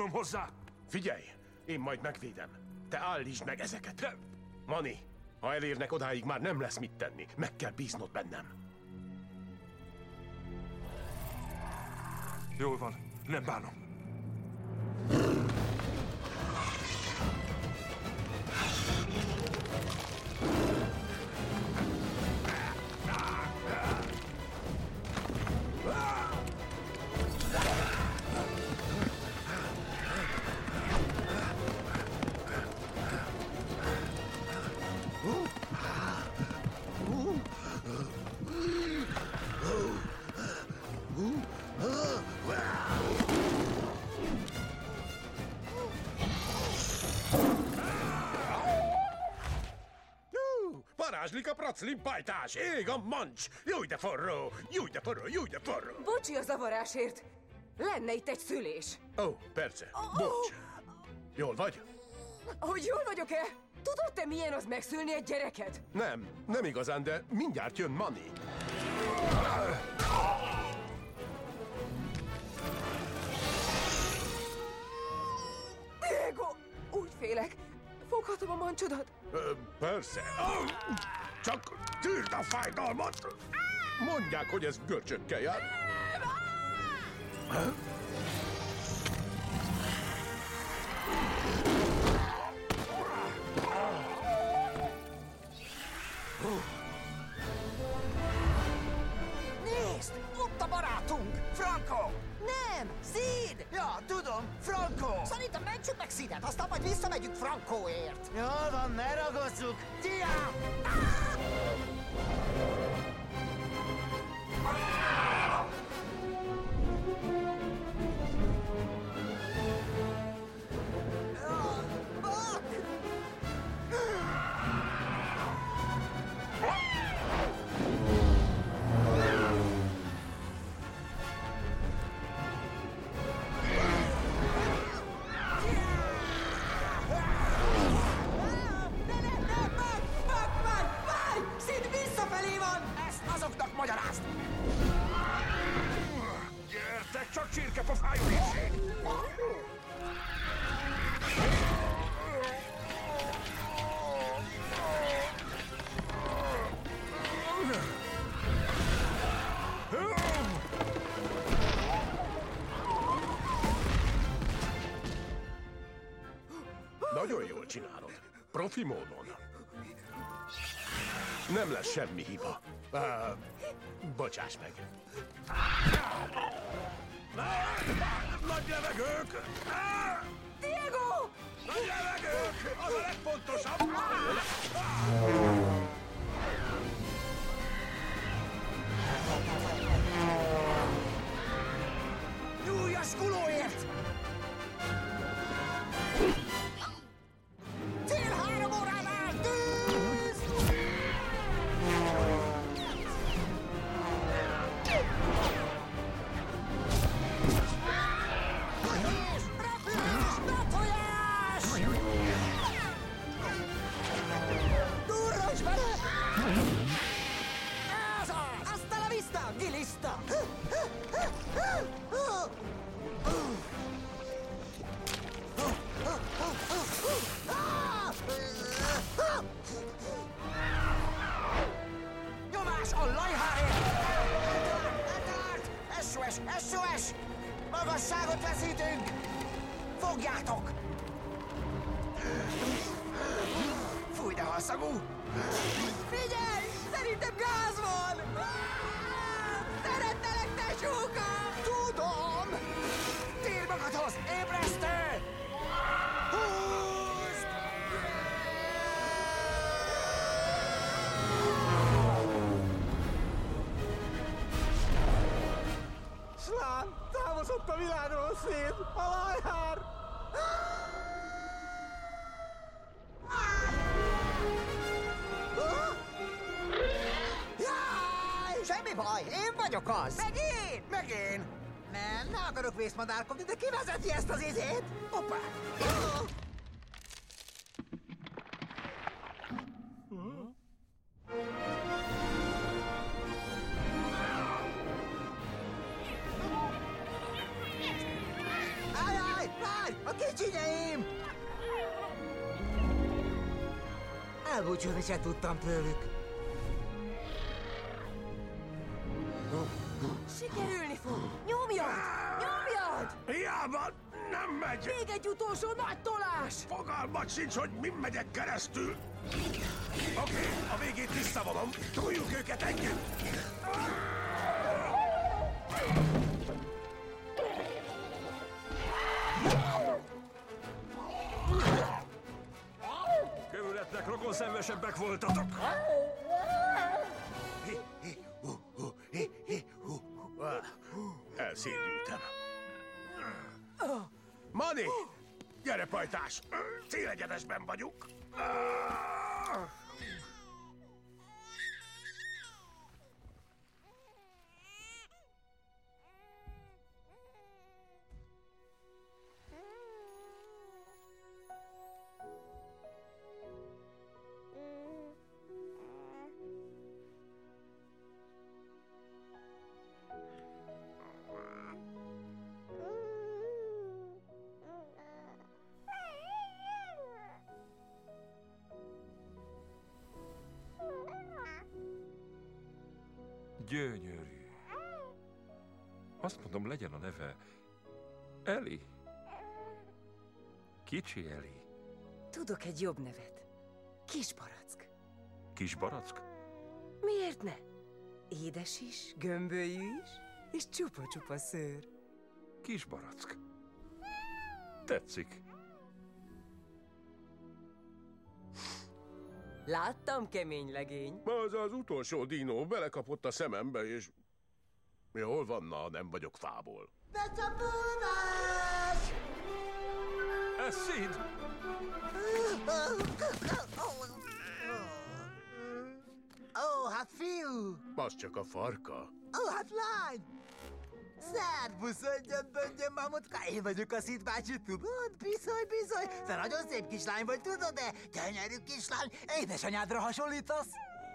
jutnom hozzá! Figyelj, én majd megvédem. Te állítsd meg ezeket. De Mani, ha elérnek odáig, már nem lesz mit tenni. Meg kell bíznod bennem. jól van, nem bánom. Praclimpajtás, ég a mancs! Júj de forró, júj de forró, júj de forró! Bocsi a zavarásért. Lenne itt egy szülés. Ó, oh, perce, bocs. Jól vagy? Hogy jól vagyok-e? Tudod te milyen az megszülni egy gyereket? Nem, nem igazán, de mindjárt jön Mani. Diego! Úgy félek. Foghatom a mancsodat? Ö, persze. Ó, Csak tűrd a fájdalmat! Mondják, hogy ez görcsökkel jár. Szídet, aztán majd visszamegyünk Frankóért! Jól van, ne ragozzuk! Tia! Várj! Módon. Nem lesz semmi hiba. Uh, bocsáss meg. Nagy levegők! Diego! Nagy levegők! Az a legfontosabb! Figyelj! Szerintem gáz van! Szerettelek, tesókám! Tudom! Tér magadhoz! Ébresztő! Húzd! Slán, távozott a világról szét! A lajhár! Baj, én vagyok az! Meg én! Meg én! Nem, ne akarok vészmadárkodni, de ki vezeti ezt az izét? Hoppá! A kicsinyeim! Elbúcsúzni se tudtam tőlük. Sikerülni fog! Nyomjad! Nyomjad! Hiába nem megy! Még egy utolsó nagy tolás! Fogalmat sincs, hogy min megyek keresztül! Oké, a végét visszavonom. Toljuk őket együtt! Kövületnek rokon szenvesebbek voltatok! Elszédültem. Mani! Gyere, pajtás! Célegyenesben vagyunk! Gyönyörű. Azt mondom, legyen a neve Eli. Kicsi Eli. Tudok egy jobb nevet. Kis barack. Kis barack? Miért ne? Édes is, gömbölyű is, és csupa-csupa szőr. Kis barack. Tetszik. Láttam, kemény legény. Az az utolsó dinó belekapott a szemembe, és... Jól van, na, nem vagyok fából. Becsapódás! Ez Sid! Ó, hát fiú! Az csak a farka. Ó, hát lány! Szervusz, öngyön, böngyön, mamutka, én vagyok a Szid bácsi, tudod? Bizony, bizony, te nagyon szép kislány vagy, tudod, de gyönyörű kislány, édesanyádra hasonlítasz.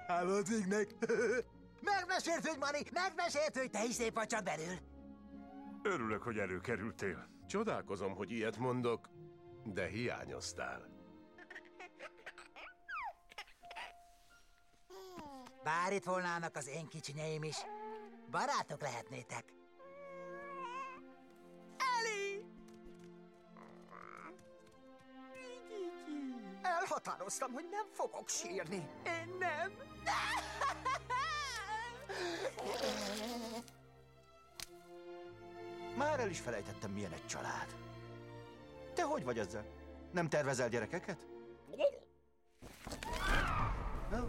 Hálód végnek. Megmesélt, hogy megmesélt, hogy te is szép vagy csak belül. Örülök, hogy előkerültél. Csodálkozom, hogy ilyet mondok, de hiányoztál. Bár itt volnának az én kicsinyeim is. Barátok lehetnétek. Elhatároztam, hogy nem fogok sírni. Én nem. Már el is felejtettem, milyen egy család. Te hogy vagy ezzel? Nem tervezel gyerekeket? No.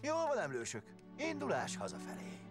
Jó van, emlősök. Indulás hazafelé.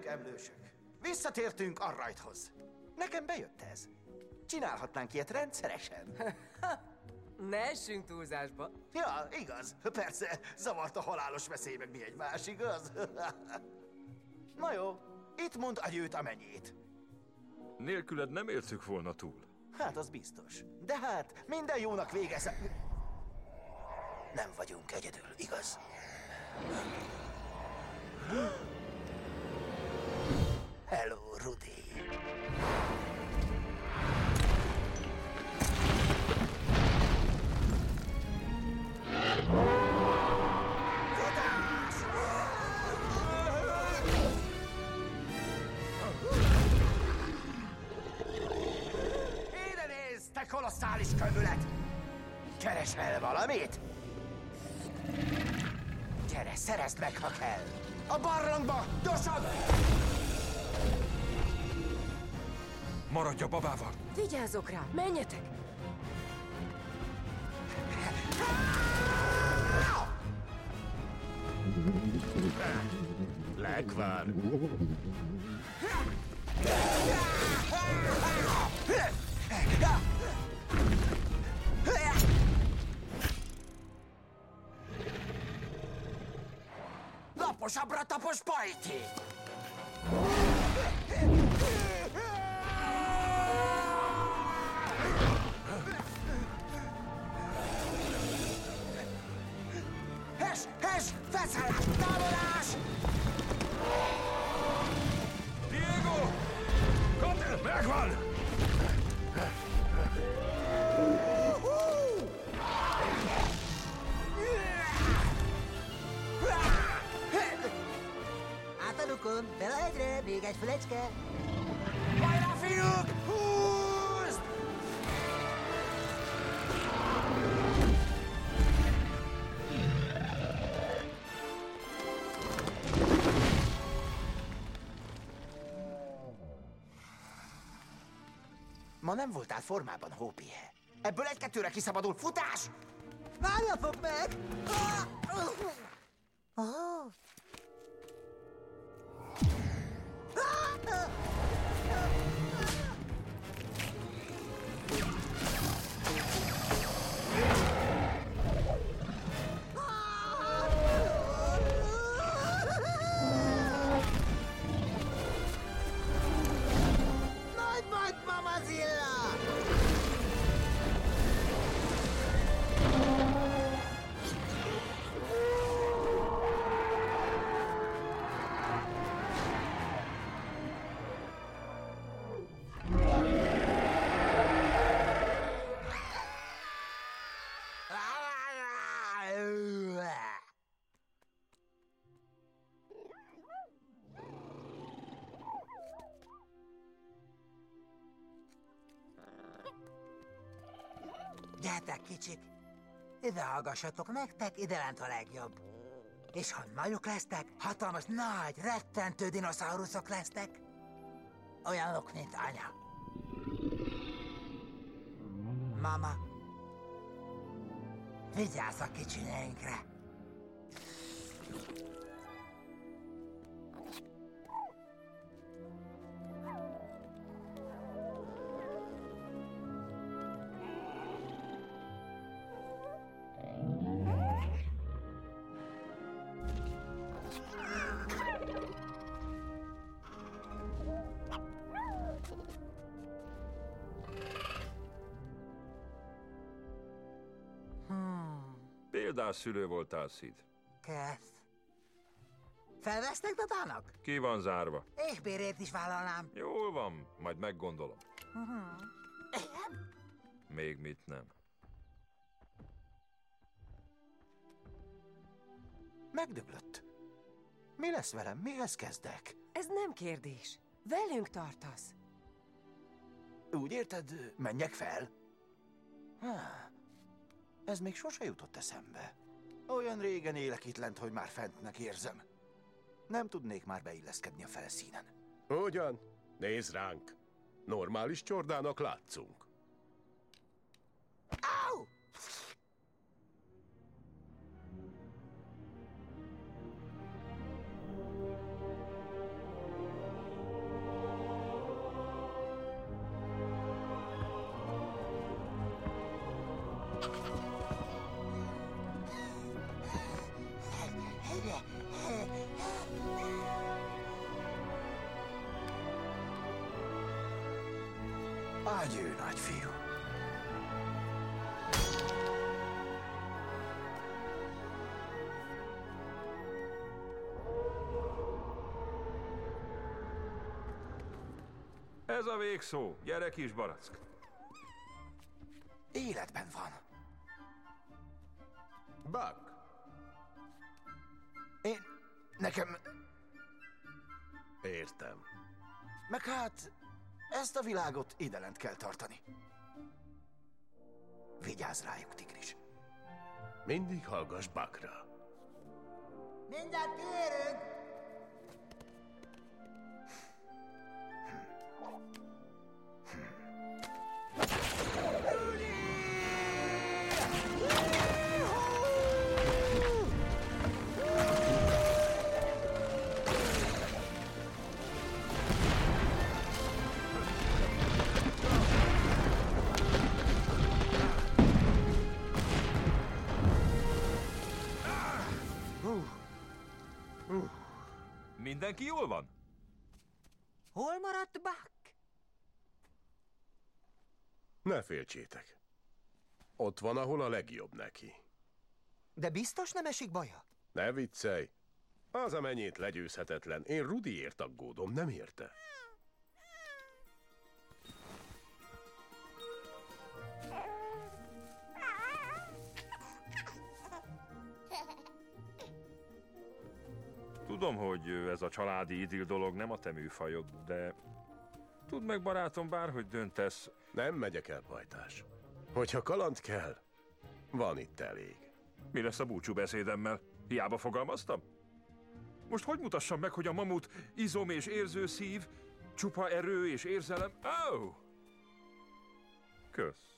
Megjöttünk, emlősök. Visszatértünk a rajthoz. Nekem bejött ez. Csinálhatnánk ilyet rendszeresen. Ne essünk túlzásba. Ja, igaz. Persze, zavart a halálos veszély meg mi egymás, igaz? Na jó, itt mond a győt a mennyét. Nélküled nem éltük volna túl. Hát, az biztos. De hát, minden jónak végez... Nem vagyunk egyedül, igaz? Hello, nézz, te kolosszális kövület! Keresel valamit? Gyere, szerezd meg, ha kell. A barlangba! Gyorsan! Maradj a babával! Vigyázzok rá, menjetek! Lekvár. Laposabbra tapos pajti! egy fülecske. Hajrá, fiúk! Húzd! Ma nem voltál formában, Hópihe. Ebből egy-kettőre kiszabadul futás! Várjatok meg! Ah! Gyertek, kicsik! Ide hallgassatok, nektek ide lent a legjobb. És ha nagyok lesztek, hatalmas, nagy, rettentő dinoszauruszok lesztek. Olyanok, mint anya. Mama, vigyázz a kicsinyeinkre. Példás szülő voltál, Sid. Keth. Felvesznek datának? Ki van zárva? Bérét is vállalnám. Jól van, majd meggondolom. Mhm. Még mit nem. Megdöglött. Mi lesz velem? Mihez kezdek? Ez nem kérdés. Velünk tartasz. Úgy érted, menjek fel? Há, ez még sose jutott eszembe. Olyan régen élek itt lent, hogy már fentnek érzem. Nem tudnék már beilleszkedni a felszínen. Ugyan? Nézd ránk. Normális csordának látszunk. Végszó. Gyere, kis barack. Életben van. Buck, Én... Nekem... értem. Meg hát... Ezt a világot idelent kell tartani. Vigyázz rájuk, tigris. Mindig hallgass Buckra. Mindjárt kiérünk! Mindenki jól van? Hol maradt Buck? Ne féltsétek. Ott van, ahol a legjobb neki. De biztos nem esik baja? Ne viccelj! Az a mennyét legyőzhetetlen. Én Rudiért aggódom, nem érte? Tudom, hogy ez a családi idill dolog nem a te műfajod, de... Tudd meg, barátom, bárhogy döntesz, Nem megyek el, pajtás. Hogyha kaland kell, van itt elég. mi lesz a búcsú beszédemmel? Hiába fogalmaztam? Most hogy mutassam meg, hogy a mamut izom és érző szív, csupa erő és érzelem? Oh! Kösz.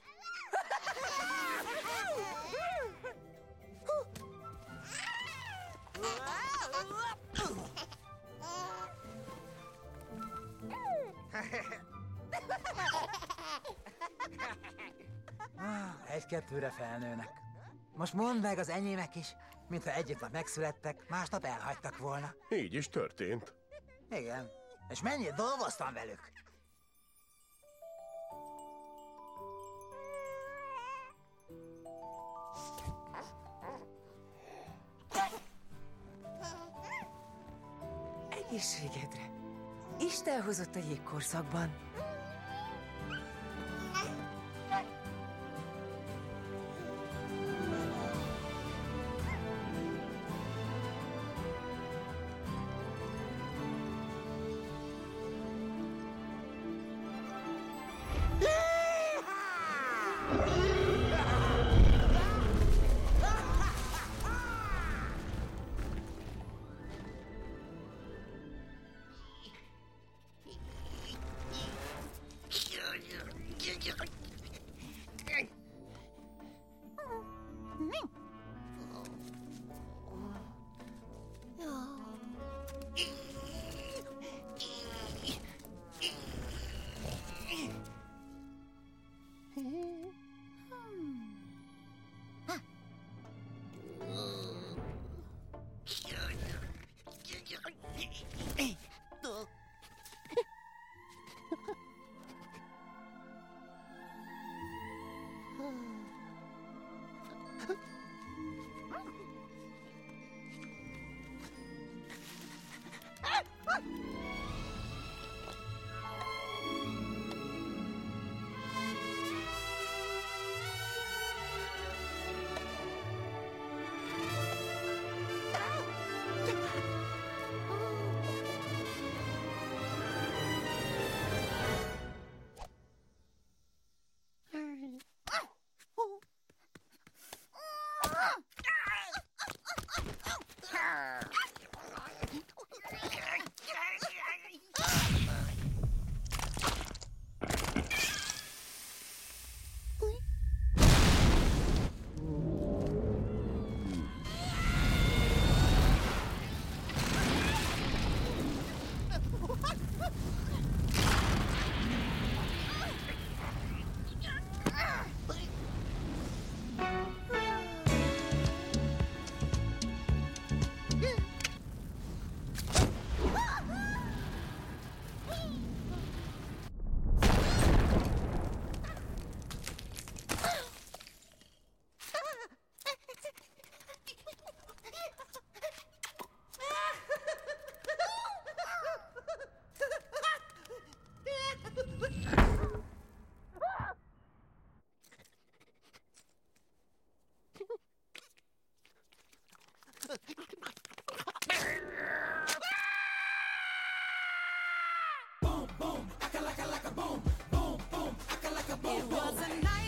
Egy-kettőre felnőnek. Most mondd meg az enyémek is, mintha egyik nap megszülettek, másnap elhagytak volna. Így is történt. Igen. És mennyit dolgoztam velük? Egészségedre. Isten hozott a jégkorszakban. boom, boom, aka like a like a boom, boom, boom, aka like a boom. It was a night.